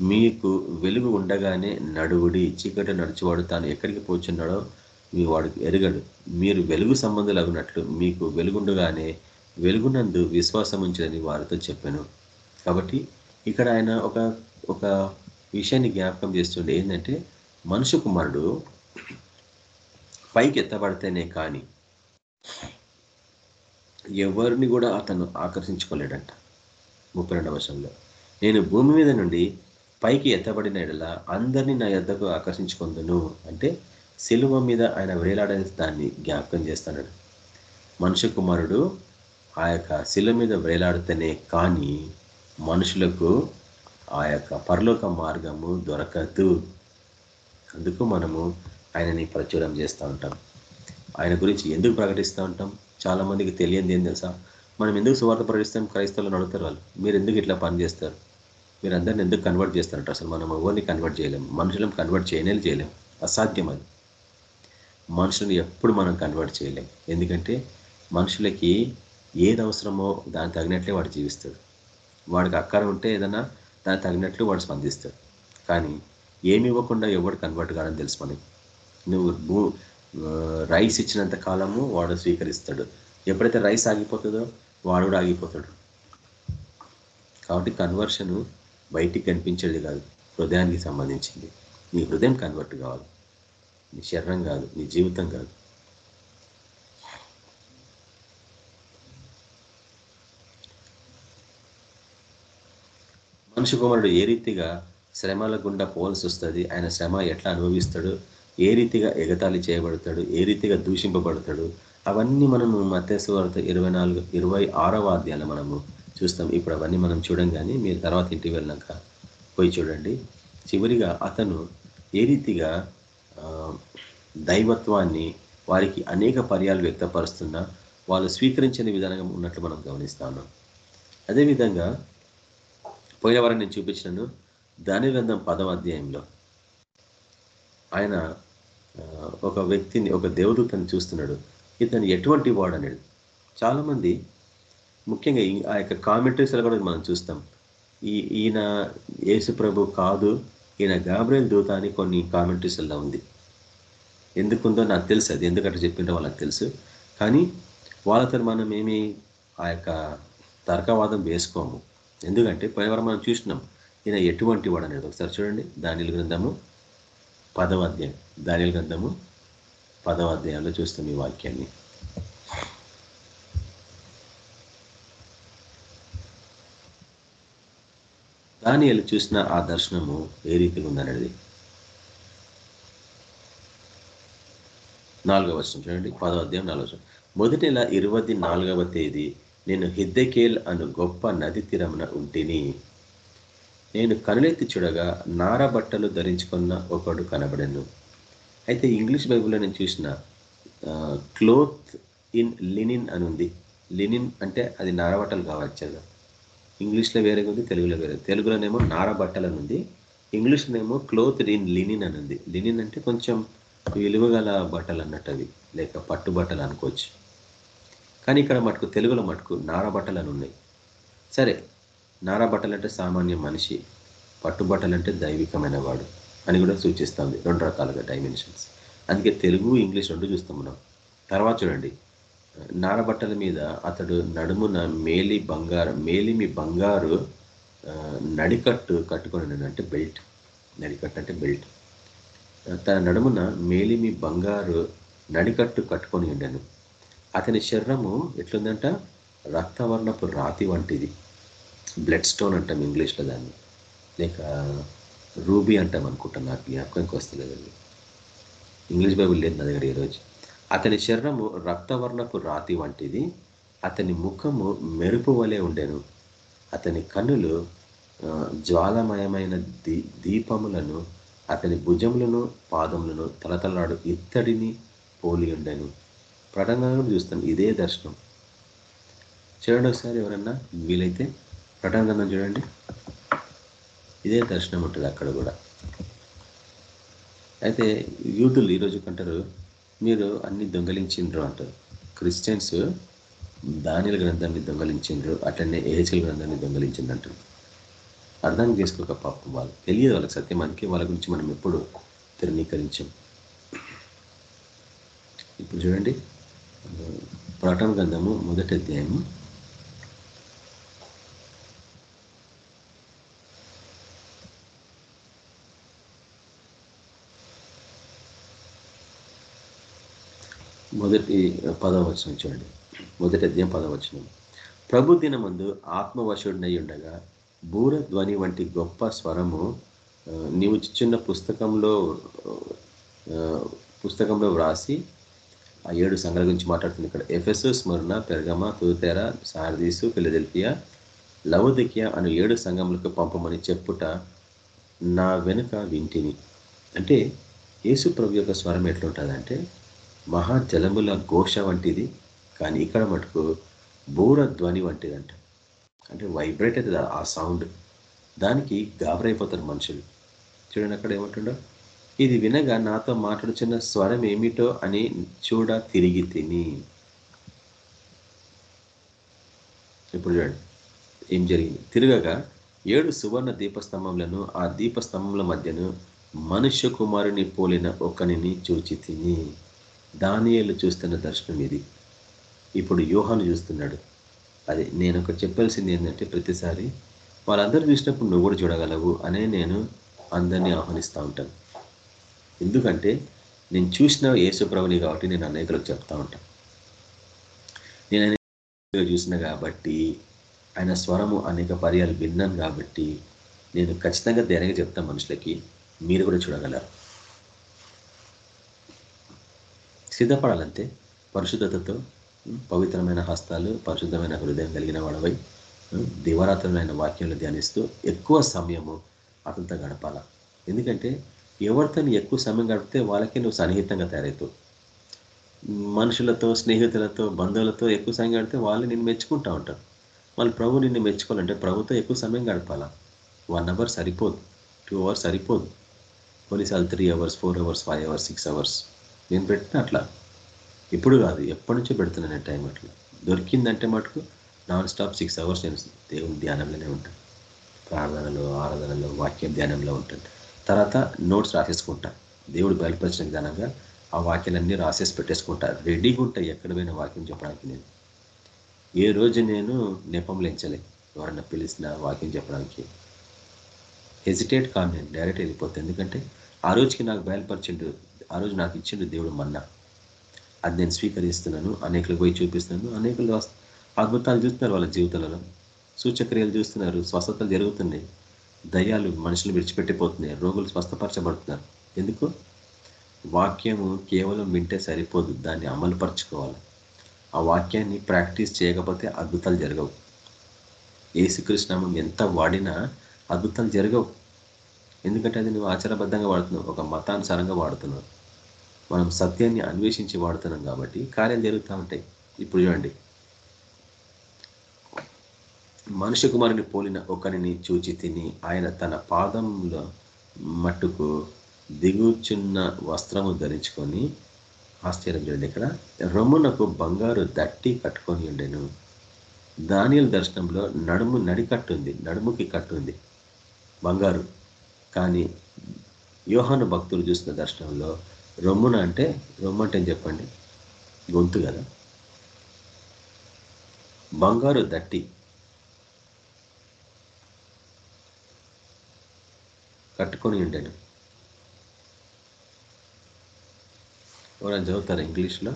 మీకు వెలుగు ఉండగానే నడువుడి చీకటి నడుచువాడు తాను ఎక్కడికి పోచున్నాడో మీ వాడికి ఎరగడు. మీరు వెలుగు సంబంధులు అగినట్లు మీకు వెలుగుండగానే వెలుగునందు విశ్వాసం ఉంచదని వారితో చెప్పాను. కాబట్టి ఇక్కడ ఆయన ఒక ఒక విషయాన్ని జ్ఞాపకం చేస్తుండే ఏంటంటే మనుషు కుమారుడు పైకి ఎత్తబడితేనే కానీ ఎవరిని కూడా అతను ఆకర్షించుకోలేడంట. ముప్పై రెండవ నేను భూమి మీద నుండి పైకి ఎత్తబడిన ఎడల అందరినీ నా యొద్దకు ఆకర్షించుకుందును అంటే శిలువ మీద ఆయన వేలాడే దాన్ని జ్ఞాపకం చేస్తాడు. మనుషు కుమారుడు ఆ యొక్క శిల మీద వేలాడితేనే కానీ మనుషులకు ఆ యొక్క పరలోక మార్గము దొరకదు. అందుకు మనము ఆయనని ప్రచురం చేస్తూ ఉంటాం. ఆయన గురించి ఎందుకు ప్రకటిస్తూ ఉంటాం? చాలామందికి తెలియంది ఏం తెలుసా? మనం ఎందుకు సువార్త ప్రకటిస్తాం? క్రైస్తవులను అడుగుతారు వాళ్ళు. మీరు ఎందుకు ఇట్లా పని చేస్తారు? మీరు అందరిని ఎందుకు కన్వర్ట్ చేస్తారంట? అసలు మనం ఎవరిని కన్వర్ట్ చేయలేం? మనుషులను కన్వర్ట్ చేయనే చేయలేం. అసాధ్యం అది. మనుషులను ఎప్పుడు మనం కన్వర్ట్ చేయలేం. ఎందుకంటే మనుషులకి ఏది అవసరమో దానికి తగినట్లే వాడు జీవిస్తాడు. వాడికి అక్కరం ఉంటే ఏదైనా దానికి తగినట్లు వాడు స్పందిస్తాడు. కానీ ఏమి ఇవ్వకుండా ఎవడు కన్వర్ట్ కాదని తెలుసు మనకి. నువ్వు భూ రైస్ ఇచ్చినంత కాలము వాడు స్వీకరిస్తాడు. ఎప్పుడైతే రైస్ ఆగిపోతుందో వాడు కూడా ఆగిపోతాడు. కాబట్టి కన్వర్షన్ బయటికి కనిపించేది కాదు హృదయానికి సంబంధించింది. నీ హృదయం కన్వర్ట్ కావాలి. నీ శరీరం కాదు నీ జీవితం కాదు. మనుషు కుమారుడు ఏ రీతిగా శ్రమల గుండా పోవాల్సి వస్తుంది? ఆయన శ్రమ ఎట్లా అనుభవిస్తాడు? ఏ రీతిగా ఎగతాళి చేయబడతాడు? ఏ రీతిగా దూషింపబడతాడు? అవన్నీ మనము మత్స్సు వార్త ఇరవై నాలుగు ఇరవై ఆరవ అధ్యాయంలో మనము చూస్తాం. ఇప్పుడు అవన్నీ మనం చూడం కానీ మీరు తర్వాత ఇంటికి వెళ్ళాక పోయి చూడండి. చివరిగా అతను ఏ రీతిగా దైవత్వాన్ని వారికి అనేక పర్యాలు వ్యక్తపరుస్తున్నా వాళ్ళు స్వీకరించని విధానంగా ఉన్నట్లు మనం గమనిస్తాను అదేవిధంగా పోయిన వారం నేను చూపించినాను. దాని పదవ అధ్యాయంలో. ఆయన ఒక వ్యక్తిని ఒక దేవదూతని చూస్తున్నాడు. ఇతను ఎటువంటి వాడు అనేది చాలామంది ముఖ్యంగా ఈ- ఆ యొక్క కామెంటరీస్లో కూడా మనం చూస్తాం. ఈ ఈయన యేసు ప్రభు కాదు ఈయన గాబ్రియల్ దూత అని కొన్ని కామెంటరీస్లో ఉంది. ఎందుకుందో నాకు తెలుసు అది ఎందుకంటే చెప్పిందో వాళ్ళకి తెలుసు. కానీ వాళ్ళతో మనం ఏమి ఆ యొక్క తర్కవాదం వేసుకోము. ఎందుకంటే పోయినవారం మనం చూసినాం ఈయన ఎటువంటి వాడు అనేది ఒకసారి చూడండి. దానిల గ్రంథము పదవ అధ్యాయం. దానిల గ్రంథము పదవ అధ్యాయంలో చూస్తాం ఈ వాక్యాన్ని. దానియలు చూసిన ఆ దర్శనము ఏ రీతిగా ఉందనేది? నాలుగవ వర్షం చూడండి. పదవ అధ్యాయం నాలుగవ వర్షం మొదటి నెల ఇరవై నాలుగవ తేదీ నేను హిద్దెకేల్ అను గొప్ప నది తీరమున ఉంటిని. నేను కనులెత్తి చూడగా నార బట్టలు ధరించుకున్న ఒకడు కనబడను. అయితే ఇంగ్లీష్ బైబిల్లో నేను చూసిన క్లోత్ ఇన్ లినిన్ అని ఉంది లినిన్ అంటే అది నార బట్టలు కావచ్చు కదా. ఇంగ్లీష్లో వేరేగా ఉంది తెలుగులో వేరే తెలుగులోనేమో నార బట్టలు అని ఉంది ఇంగ్లీష్లోనేమో క్లోత్ ఇన్ లినిన్ అని ఉంది లినిన్ అంటే కొంచెం విలువగల బట్టలు అన్నట్టు అవి లేక పట్టు బట్టలు అనుకోవచ్చు. కానీ ఇక్కడ మటుకు తెలుగులో మటుకు నారబట్టలు అని ఉన్నాయి. సరే నార బట్టలు అంటే సామాన్య మనిషి పట్టుబట్టలు అంటే దైవికమైన వాడు అని కూడా సూచిస్తుంది రెండు రకాలుగా డైమెన్షన్స్ అందుకే తెలుగు ఇంగ్లీష్ రెండు చూస్తాం మనం. తర్వాత చూడండి నారబట్టల మీద అతడు నడుమున మేలి బంగారు మేలిమి బంగారు నడికట్టు కట్టుకొని అంటే బెల్ట్ నడికట్టు అంటే బెల్ట్ తన నడుమున మేలిమి బంగారు నడికట్టు కట్టుకొని ఉండను. అతని శరీరము ఎట్లుందంట? రక్తవర్ణపు రాతి వంటిది. బ్లడ్ స్టోన్ అంటాం ఇంగ్లీష్లో దాన్ని. లేక రూబీ అంటాం అనుకుంటాం నాకు జ్ఞాపకంకి వస్తలేదండి. ఇంగ్లీష్ బైబిల్ లేదు నా దగ్గర ఈరోజు అతని శరీరము రక్తవర్ణపు రాతి వంటిది. అతని ముఖము మెరుపు వలె ఉండెను. అతని కన్నులు జ్వాలమయమైన దీ దీపములను అతని భుజములను పాదములను తలతలాడు ఇత్తడిని పోలి ఉండెను. ప్రటంగంగా చూస్తాం ఇదే దర్శనం. చూడండి ఒకసారి ఎవరన్నా వీలైతే ప్రటంగంధం చూడండి. ఇదే దర్శనం ఉంటుంది అక్కడ కూడా. అయితే యూదులు ఈరోజు అంటారు మీరు అన్ని దొంగలించిండ్రు అంటారు. క్రిస్టియన్స్ దానిల గ్రంథాన్ని దొంగలించిండ్రు అట్లనే ఏహెచ్ఎల్ గ్రంథాన్ని దొంగలించిండ్రు అంటారు. అర్థం చేసుకోక పాపం వాళ్ళు. తెలియదు వాళ్ళకి సత్యం అందుకే వాళ్ళ గురించి మనం ఎప్పుడు తృణీకరించాం ఇప్పుడు చూడండి. ప్రకటన గ్రంథము మొదటి అధ్యాయము. మొదటి పదవచనం చూడండి. మొదటి అధ్యాయం పదవచనం ప్రభు దినమందు ఆత్మవశుడినై ఉండగా బూర ధ్వని వంటి గొప్ప స్వరము నీవు చిన్న పుస్తకంలో పుస్తకంలో వ్రాసి ఆ ఏడు సంఘాల గురించి మాట్లాడుతుంది ఇక్కడ. ఎఫెసు స్మరణ పెరగమ తూతెర సారదీసు ఫిలదెల్ఫియా లవదికియా అను ఏడు సంఘములకు పంపమని చెప్పుట నా వెనుక వింటిని. అంటే యేసు ప్రభు యొక్క స్వరం ఎట్లుంటుందంటే మహాజలముల ఘోష వంటిది కానీ ఇక్కడ మటుకు బూర ధ్వని వంటిదంట. అంటే వైబ్రేట్ అవుతుంది ఆ సౌండ్ దానికి గాబరైపోతారు మనుషులు. చూడండి అక్కడ ఏమంటుండో? ఇది వినగా నాతో మాట్లాడుచున్న స్వరం ఏమిటో అని చూడ తిరిగి తిని. ఇప్పుడు చూడండి ఏం జరిగింది? తిరగగా ఏడు సువర్ణ దీపస్తంభములను ఆ దీపస్తంభముల మధ్యను మనుష్య కుమారుని పోలిన ఒకనిని చూచి తిని. దానియలు చూస్తున్న దర్శనం ఇది. ఇప్పుడు యోహాను చూస్తున్నాడు. అది నేను ఒక చెప్పాల్సింది ఏంటంటే ప్రతిసారి వాళ్ళందరూ చూసినప్పుడు నువ్వు కూడా చూడగలవు అనే నేను అందరినీ ఆహ్వానిస్తూ ఉంటాను. ఎందుకంటే నేను చూసిన యేసుప్రభుని కాబట్టి నేను అనేకులకు చెప్తా ఉంటాను నేను అనేక చూసిన కాబట్టి ఆయన స్వరము అనేక పర్యాలు విన్నాను కాబట్టి నేను ఖచ్చితంగా ధైర్యంగా చెప్తా మనుషులకి మీరు కూడా చూడగలరు. సిద్ధపడాలంటే పరిశుద్ధతతో పవిత్రమైన హస్తాలు పరిశుద్ధమైన హృదయం కలిగిన వాడవై ఉమ్, వాక్యంలో ధ్యానిస్తూ ఎక్కువ సమయము అతనితో గడపాల. ఎందుకంటే ఎవరితో నీ ఎక్కువ సమయం గడిపితే వాళ్ళకి నువ్వు సన్నిహితంగా తయారవుతావు. మనుషులతో స్నేహితులతో బంధువులతో ఎక్కువ సమయం గడిపితే వాళ్ళు నిన్ను మెచ్చుకుంటూ ఉంటారు. వాళ్ళు ప్రభు నిన్ను మెచ్చుకోవాలంటే ప్రభుతో ఎక్కువ సమయం గడపాలా? వన్ అవర్ సరిపోదు. టూ అవర్స్ సరిపోదు. కొన్నిసార్లు three hours four hours five hours six hours. నేను పెట్టిన అట్లా. ఇప్పుడు కాదు ఎప్పటి నుంచో పెడుతున్నాను నేను టైం అట్లా. దొరికిందంటే మటుకు నాన్ స్టాప్ సిక్స్ అవర్స్ నేను దేవుని ధ్యానంలోనే ఉంటాను. ప్రార్థనలో ఆరాధనలో వాక్యం ధ్యానంలో ఉంటాను. తర్వాత నోట్స్ రాసేసుకుంటా. దేవుడు బయలుపరిచిన విధానంగా ఆ వాక్యాలన్నీ రాసేసి పెట్టేసుకుంటా. రెడీగా ఉంటాయి ఎక్కడ పోయిన వాక్యం చెప్పడానికి నేను. ఏ రోజు నేను నెపం లెంచలే ఎవరన్నా పిలిచిన వాక్యం చెప్పడానికి. హెజిటేట్ కాను నేను డైరెక్ట్ వెళ్ళిపోతాను ఎందుకంటే ఆ రోజుకి నాకు బయలుపరిచిండు ఆ రోజు నాకు ఇచ్చిండు దేవుడు మన్నా. అది నేను స్వీకరిస్తున్నాను అనేకులకు పోయి చూపిస్తున్నాను. అనేకులు అద్భుతాలు చూస్తున్నారు వాళ్ళ జీవితాలలో సూచక్రియలు చూస్తున్నారు స్వస్థతలు జరుగుతున్నాయి. దయ్యాలు మనుషులు విడిచిపెట్టిపోతున్నాయి. రోగులు స్వస్థపరచబడుతున్నారు. ఎందుకు? వాక్యము కేవలం వింటే సరిపోదు. దాన్ని అమలుపరచుకోవాలి ఆ వాక్యాన్ని ప్రాక్టీస్ చేయకపోతే అద్భుతాలు జరగవు. ఏసుకృష్ణము ఎంత వాడినా అద్భుతాలు జరగవు. ఎందుకంటే అది నువ్వు ఆచారబద్ధంగా వాడుతున్నావు. ఒక మతానుసారంగా వాడుతున్నావు. మనం సత్యాన్ని అన్వేషించి వాడుతున్నాం కాబట్టి కార్యాలు జరుగుతూ ఉంటాయి. ఇప్పుడు చూడండి. మనుష్య కుమారుని పోలిన ఒకరిని చూచి తిని ఆయన తన పాదంలో మట్టుకు దిగుచున్న వస్త్రము ధరించుకొని ఆశ్చర్యం చూడండి ఇక్కడ. రొమ్మునకు బంగారు దట్టి కట్టుకొని ఉండెను. దానియల దర్శనంలో నడుము నడికట్టుంది నడుముకి కట్టుంది బంగారు. కానీ యోహాను భక్తులు చూసిన దర్శనంలో రొమ్మున అంటే రొమ్ము అంటే చెప్పండి? గొంతు కదా. బంగారు దట్టి కట్టుకొని ఉండేను ఎవరైనా చదువుతారా ఇంగ్లీష్లో?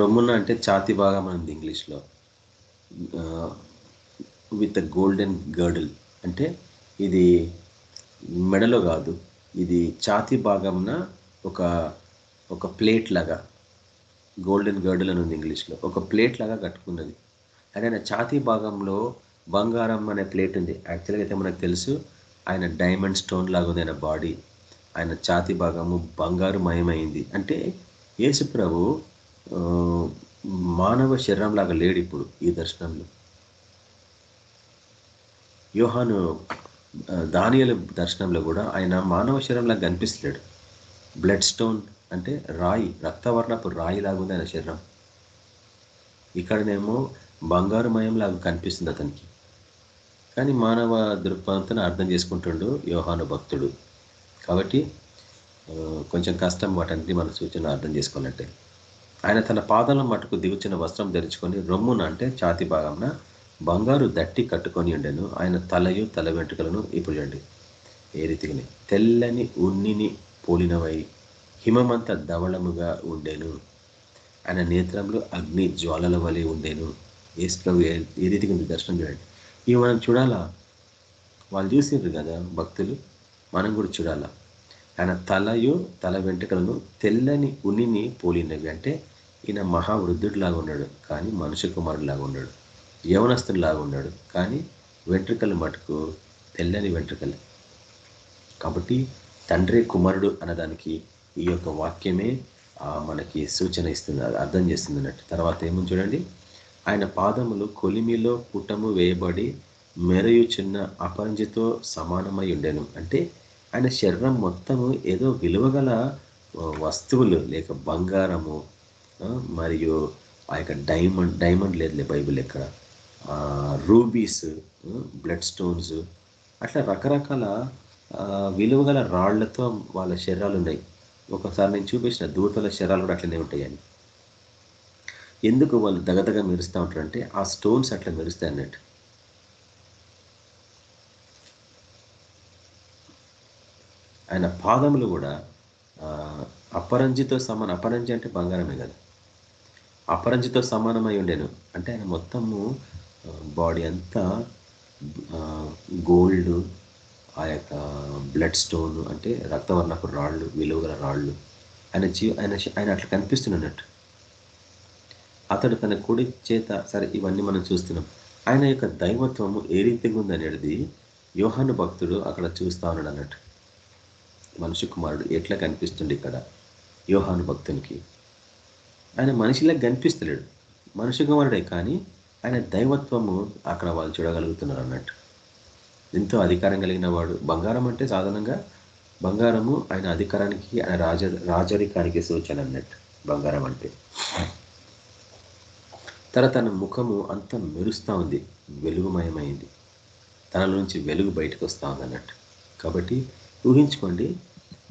రొమ్మున అంటే ఛాతి భాగం అంది ఇంగ్లీష్లో. విత్ గోల్డెన్ గర్డల్ అంటే ఇది మెడలో కాదు ఇది ఛాతి భాగంన ఒక ఒక ప్లేట్ లాగా గోల్డెన్ గర్డల్ అని ఉంది ఇంగ్లీష్లో. ఒక ప్లేట్ లాగా కట్టుకున్నది. అదే ఆయన ఛాతీ భాగంలో బంగారం అనే ప్లేట్ ఉంది. యాక్చువల్గా అయితే మనకు తెలుసు ఆయన డైమండ్ స్టోన్ లాగా ఉంది ఆయన బాడీ ఆయన ఛాతీ భాగము బంగారు మయమైంది అంటే యేసు ప్రభు మానవ శరీరం లాగా లేడు ఇప్పుడు ఈ దర్శనంలో. యోహాను దానియల దర్శనంలో కూడా ఆయన మానవ శరీరంలాగా కనిపిస్తలేడు. బ్లడ్ స్టోన్ అంటే రాయి రక్తవర్ణపు రాయి లాగా ఉంది ఆయన శరీరం. ఇక్కడనేమో బంగారుమయం లాగా కనిపిస్తుంది అతనికి. కానీ మానవ దృక్పథంతో అర్థం చేసుకుంటుండు యోహాను భక్తుడు. కాబట్టి కొంచెం కష్టం వాటన్నిటి మన సూచన అర్థం చేసుకోవాలంటే. ఆయన తన పాదాల మటుకు దిగుచిన వస్త్రం ధరించుకొని రొమ్మున అంటే ఛాతి భాగంన బంగారు దట్టి కట్టుకొని ఉండెను. ఆయన తలయు తల వెంట్రుకలను ఇప్పుడు చూడండి. ఏ రీతిగానే తెల్లని ఉన్నిని పోలినవై హిమమంత ధవళముగా ఉండేను. ఆయన నేత్రంలో అగ్ని జ్వాలల వలె ఉండేను. యేసు ప్రభు ఏ ఏ రీతిగా ఉంది దర్శనం చూడండి. ఇవి మనం చూడాలా? వాళ్ళు చూసిండ్రు కదా భక్తులు? మనం కూడా చూడాలా? ఆయన తలయు తల వెంట్రుకలను తెల్లని ఉనిని పోలినవి. అంటే ఈయన మహావృద్ధుడిలాగా ఉన్నాడు కానీ మనుష్య కుమారుడిలాగా ఉన్నాడు యవనస్తుడిలాగా ఉన్నాడు కానీ వెంట్రుకలు మటుకు తెల్లని వెంట్రుకలు. కాబట్టి తండ్రి కుమారుడు అన్నదానికి ఈ యొక్క వాక్యమే మనకి సూచన ఇస్తుంది అర్థం చేస్తుంది అన్నట్టు. తర్వాత ఏమని చూడండి? ఆయన పాదములు కొలిమిలో పుటము వేయబడి మెరయుచున్న అపరంజితో సమానమై ఉండెను. అంటే ఆయన శరీరం మొత్తము ఏదో విలువగల వస్తువులు లేక బంగారము మరియు ఆ యొక్క డైమండ్ డైమండ్ లేదులే బైబిల్ ఎక్కడ రూబీస్ బ్లడ్ స్టోన్స్ అట్లా రకరకాల విలువగల రాళ్ళతో వాళ్ళ శరీరాలు ఉన్నాయి. ఒకసారి నేను చూపించిన దూతల శరీరాలు కూడా అట్లనే ఉంటాయని ఎందుకు వాళ్ళు దగదగ మెరుస్తూ ఉంటారంటే ఆ స్టోన్స్ అట్లా మెరుస్తాయి అన్నట్టు. ఆయన పాదములు కూడా అపరంజితో సమానం అపరంజి అంటే బంగారమే కదా. అపరంజితో సమానమై ఉండేను. అంటే ఆయన మొత్తము బాడీ అంతా గోల్డ్ ఆ యొక్క బ్లడ్ స్టోన్ అంటే రక్తవర్ణపు రాళ్ళు విలువగల రాళ్ళు. ఆయన జీవ ఆయన ఆయన అట్లా కనిపిస్తున్నట్టు. అతడు తన కుడి చేత సరే ఇవన్నీ మనం చూస్తున్నాం. ఆయన యొక్క దైవత్వము ఏ రీతిగా ఉందనేది యోహాను భక్తుడు అక్కడ చూస్తా ఉన్నాడు అన్నట్టు మనిషి కుమారుడు ఎట్లా కనిపిస్తుంది ఇక్కడ? యోహాను భక్తునికి. ఆయన మనిషిలా కనిపిస్తలేడు. మనిషి కుమారుడే కానీ ఆయన దైవత్వము అక్కడ వాళ్ళు చూడగలుగుతున్నారు అన్నట్టు. ఎంతో అధికారం కలిగిన వాడు. బంగారం అంటే సాధారణంగా బంగారము ఆయన అధికారానికి ఆయన రాజ రాజరికానికి సూచన అన్నట్టు. బంగారం అంటే. తన తన ముఖము అంత మెరుస్తూ ఉంది. వెలుగుమయమైంది. తన నుంచి వెలుగు బయటకు వస్తూ ఉంది అన్నట్టు. కాబట్టి ఊహించుకోండి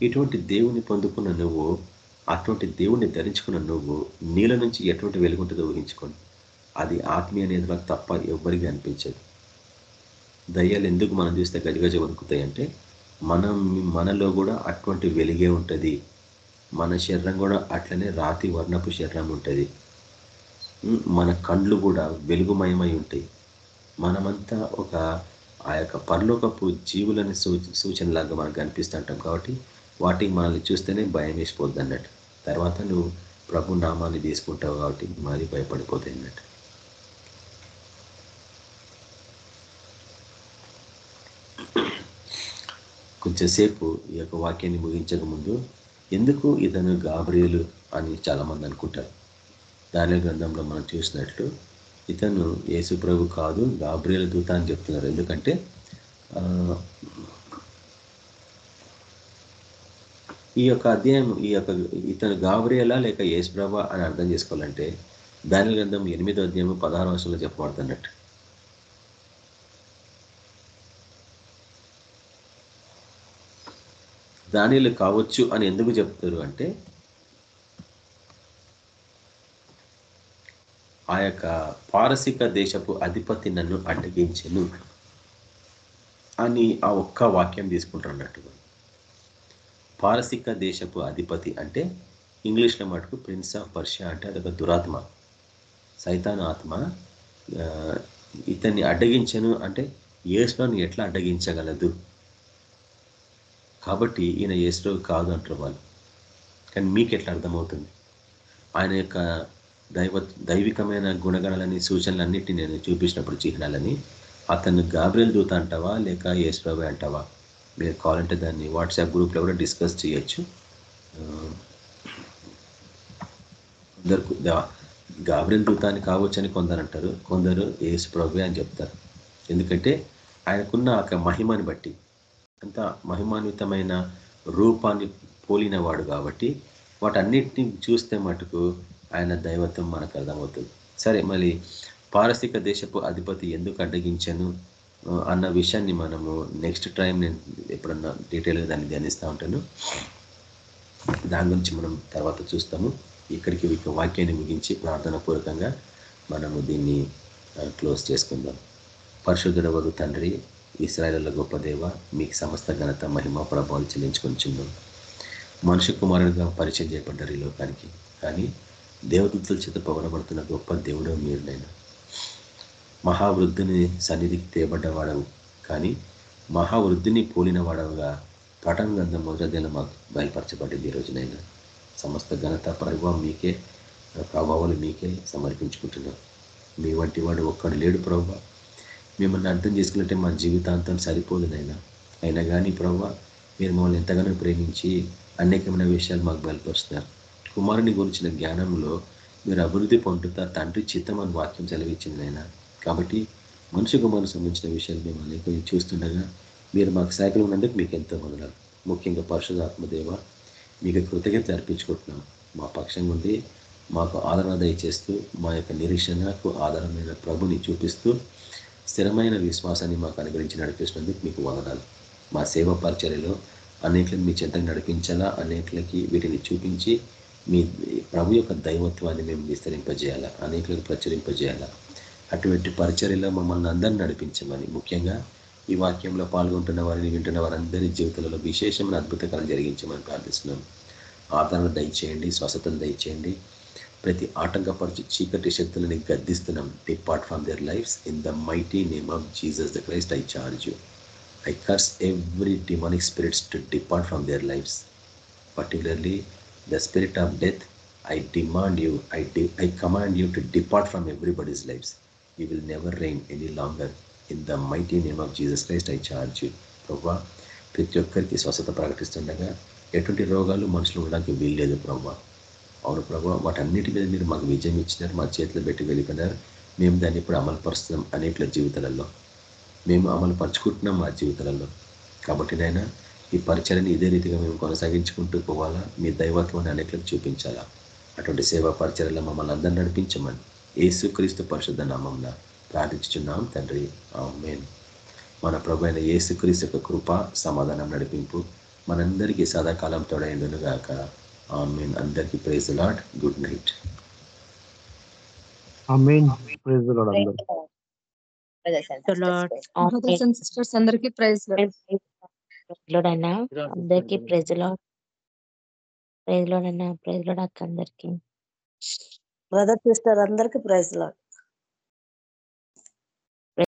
ఇటువంటి దేవుని పొందుకున్న నువ్వు అటువంటి దేవుణ్ణి ధరించుకున్న నువ్వు నీళ్ళ నుంచి ఎటువంటి వెలుగుంటుందో ఊహించుకోండి. అది ఆత్మీయ నేతలకు తప్ప ఎవ్వరికి అనిపించదు. దయ్యాలు ఎందుకు మనం చూస్తే గజగజ వణుకుతాయి అంటే మనం మనలో కూడా అటువంటి వెలిగే ఉంటుంది. మన శరీరం కూడా అట్లనే రాతి వర్ణపు శరీరం ఉంటుంది. మన కండ్లు కూడా వెలుగుమయమై ఉంటాయి. మనమంతా ఒక ఆ యొక్క పరలోకపు జీవులని సూ సూచనలాగా మనకు కనిపిస్తుంటాం కాబట్టి వాటికి మనల్ని చూస్తేనే భయం వేసిపోద్ది అన్నట్టు. తర్వాత నువ్వు ప్రభు నామాన్ని తీసుకుంటావు కాబట్టి మరీ భయపడిపోతాయి అన్నట్టు. కొంచెంసేపు ఈ యొక్క వాక్యాన్ని ముగించక ముందు ఎందుకు ఇతను గాబ్రియలు అని చాలామంది అనుకుంటారు? దాని గ్రంథంలో మనం చూసినట్లు ఇతను యేసు ప్రభు కాదు గాబ్రియల దూత అని చెప్తున్నారు. ఎందుకంటే ఈ యొక్క అధ్యాయం ఈ యొక్క ఇతను గాబ్రియలా లేక యేసు ప్రభ అని అర్థం చేసుకోవాలంటే దాని గ్రంథం ఎనిమిదో అధ్యాయం పదహారు వర్షంలో చెప్పబడుతున్నట్టు. దానిలు కావచ్చు అని ఎందుకు చెప్తారు అంటే ఆ యొక్క పారసిక దేశపు అధిపతి నన్ను అడ్డగించెను అని ఆ ఒక్క వాక్యం తీసుకుంటున్నట్టు పారసిక దేశపు అధిపతి అంటే ఇంగ్లీష్లో మటుకు ప్రిన్స్ ఆఫ్ పర్షియా అంటే అదొక దురాత్మ సైతాన్ ఆత్మ. ఇతన్ని అడ్డగించను అంటే యేసులను ఎట్లా అడ్డగించగలదు? కాబట్టి ఈయన యేసు కాదు అంటారు వాళ్ళు. కానీ మీకు ఎట్లా అర్థమవుతుంది? ఆయన యొక్క దైవ దైవికమైన గుణగణాలని సూచనలన్నిటి నేను చూపించినప్పుడు చిహ్నాలని అతను గాబ్రియల్ దూత అంటావా లేక యేసుప్రభు అంటావా? మీరు కావాలంటే దాన్ని వాట్సాప్ గ్రూప్లో కూడా డిస్కస్ చేయొచ్చు. అందరు గాబ్రియల్ దూత అని కావచ్చు అని కొందరు అంటారు. కొందరు యేసు ప్రభు అని చెప్తారు. ఎందుకంటే ఆయనకున్న ఒక మహిమని బట్టి అంత మహిమాన్వితమైన రూపాన్ని పోలినవాడు కాబట్టి వాటన్నిటిని చూస్తే మటుకు ఆయన దైవత్వం మనకు అర్థమవుతుంది. సరే మళ్ళీ పారసిక దేశపు అధిపతి ఎందుకు అడ్డగించను అన్న విషయాన్ని మనము నెక్స్ట్ టైం నేను ఎప్పుడన్నా డీటెయిల్గా దాన్ని ధ్యానిస్తూ ఉంటాను. దాని గురించి మనం తర్వాత చూస్తాము. ఇక్కడికి ఇక వాక్యాన్ని ముగించి ప్రార్థన పూర్వకంగా మనము దీన్ని క్లోజ్ చేసుకుందాం. పరిశుద్ధుడవగు తండ్రి ఇస్రాయల గొప్ప దేవ మీకు సమస్త ఘనత మహిమ ప్రభావాలు చెల్లించుకొనిచున్నాం. మనుషు కుమారుడిగా పరిచయం చేయబడ్డారు ఈ లోకానికి. కానీ దేవదూతుల చేత పొగడబడుతున్న గొప్ప దేవుడు మీరునైనా మహావృద్ధిని సన్నిధికి తేబడ్డవాడవు కానీ మహావృద్ధిని పోలిన వాడవుగా పటంగంధ గంధం మాకు బయలుపరచబడింది ఈ రోజునైనా సమస్త ఘనత ప్రభావం మీకే ప్రభావాలు మీకే సమర్పించుకుంటున్నాం. మీ వంటి వాడు ఒక్కడు లేడు ప్రభావ. మిమ్మల్ని అర్థం చేసుకున్నట్టే మా జీవితాంతం సరిపోదు నైనా అయినా కానీ ప్రభావ మీరు మమ్మల్ని ఎంతగానో ప్రేమించి అనేకమైన విషయాలు మాకు బయలుపరుస్తున్నారు. కుమారుని గురించిన జ్ఞానంలో మీరు అభివృద్ధి పొందుతా తండ్రి చిత్తం అని వాక్యం చదివించింది ఆయన కాబట్టి మనిషి కుమారుకు సంబంధించిన విషయాలు మేము అనేక చూస్తుండగా మీరు మాకు సైకిల్ ఉన్నందుకు మీకు ఎంతో వందనాలు. ముఖ్యంగా పరిశుధాత్మదేవ మీకు కృతజ్ఞత అర్పించుకుంటున్నాం. మా పక్షంగా ఉండి మాకు ఆదరణ దయచేస్తూ మా యొక్క నిరీక్షణకు ఆధారమైన ప్రభుని చూపిస్తూ స్థిరమైన విశ్వాసాన్ని మాకు అనుగ్రహించి నడిపిస్తున్నందుకు మీకు వందనాలు. మా సేవా పరిచర్యలో అనేట్లను మీ చెంతకు నడిపించాలా? అనేట్లకి వీటిని చూపించి మీ ప్రభు యొక్క దైవత్వాన్ని మేము విస్తరింపజేయాలా? అనేకులకు ప్రచురింపజేయాలా? అటువంటి పరిచర్యలో మమ్మల్ని అందరిని నడిపించమని ముఖ్యంగా ఈ వాక్యంలో పాల్గొంటున్న వారిని వింటున్న వారందరి జీవితంలో విశేషమైన అద్భుతకాలు జరిగించమని ప్రార్థిస్తున్నాం. ఆదరణ దయచేయండి స్వస్థతను దయచేయండి. ప్రతి ఆటంకపరచు చీకటి శక్తులని గద్దిస్తున్నాం. Depart from their lives in the mighty name of Jesus the Christ I charge you I curse every demonic spirits to depart from their lives particularly the spirit of death I demand you I D I command you to depart from everybody's lives you will never reign any longer in the mighty name of Jesus Christ I charge you ప్రవ్వా ప్రతి ఒక్కరికి స్వస్థత ప్రకటిస్తుండగా ఎటువంటి రోగాలు మనుషులు ఉండడానికి వీల్లేదు ప్రవ్వా అవును ప్రభావ వాటన్నిటి మీద మీరు మాకు విజయం ఇచ్చినారు మా చేతిలో పెట్టి వెళ్ళిపోయినారు మేము దాన్ని ఇప్పుడు అమలు పరుస్తున్నాం అనేట్ల జీవితాలలో. మేము అమలు పరుచుకుంటున్నాం మా జీవితాలలో. కాబట్టి నాయన ఈ పరిచయని ఇదే రీతిగా మేము కొనసాగించుకుంటూ పోవాలా? మీ దైవత్వాన్ని అనేట్లకు చూపించాలా? అటువంటి సేవా పరిచయలో మమ్మల్ని అందరిని నడిపించమని యేసుక్రీస్తు పరిశుద్ధ నామంన ప్రార్థించుచున్నాం తండ్రి. ఆమేన్. మన ప్రభు అయిన యేసుక్రీస్తు యొక్క కృప సమాధానం నడిపింపు మనందరికీ సదాకాలం తోడైండును గాక ఆమెన్. అందరికీ ప్రైజ్ లాడ్ గుడ్ నైట్. అందరూ అందరికీ. ప్రైజ్. ప్రైజ్లోడన్నా అందరికి ప్రైజ్లో ప్రైజ్లోడన్నా ప్రైజ్లోడ్ అక్క అందరికి బ్రదర్ సిస్టర్ అందరికి ప్రైజ్ లాడ్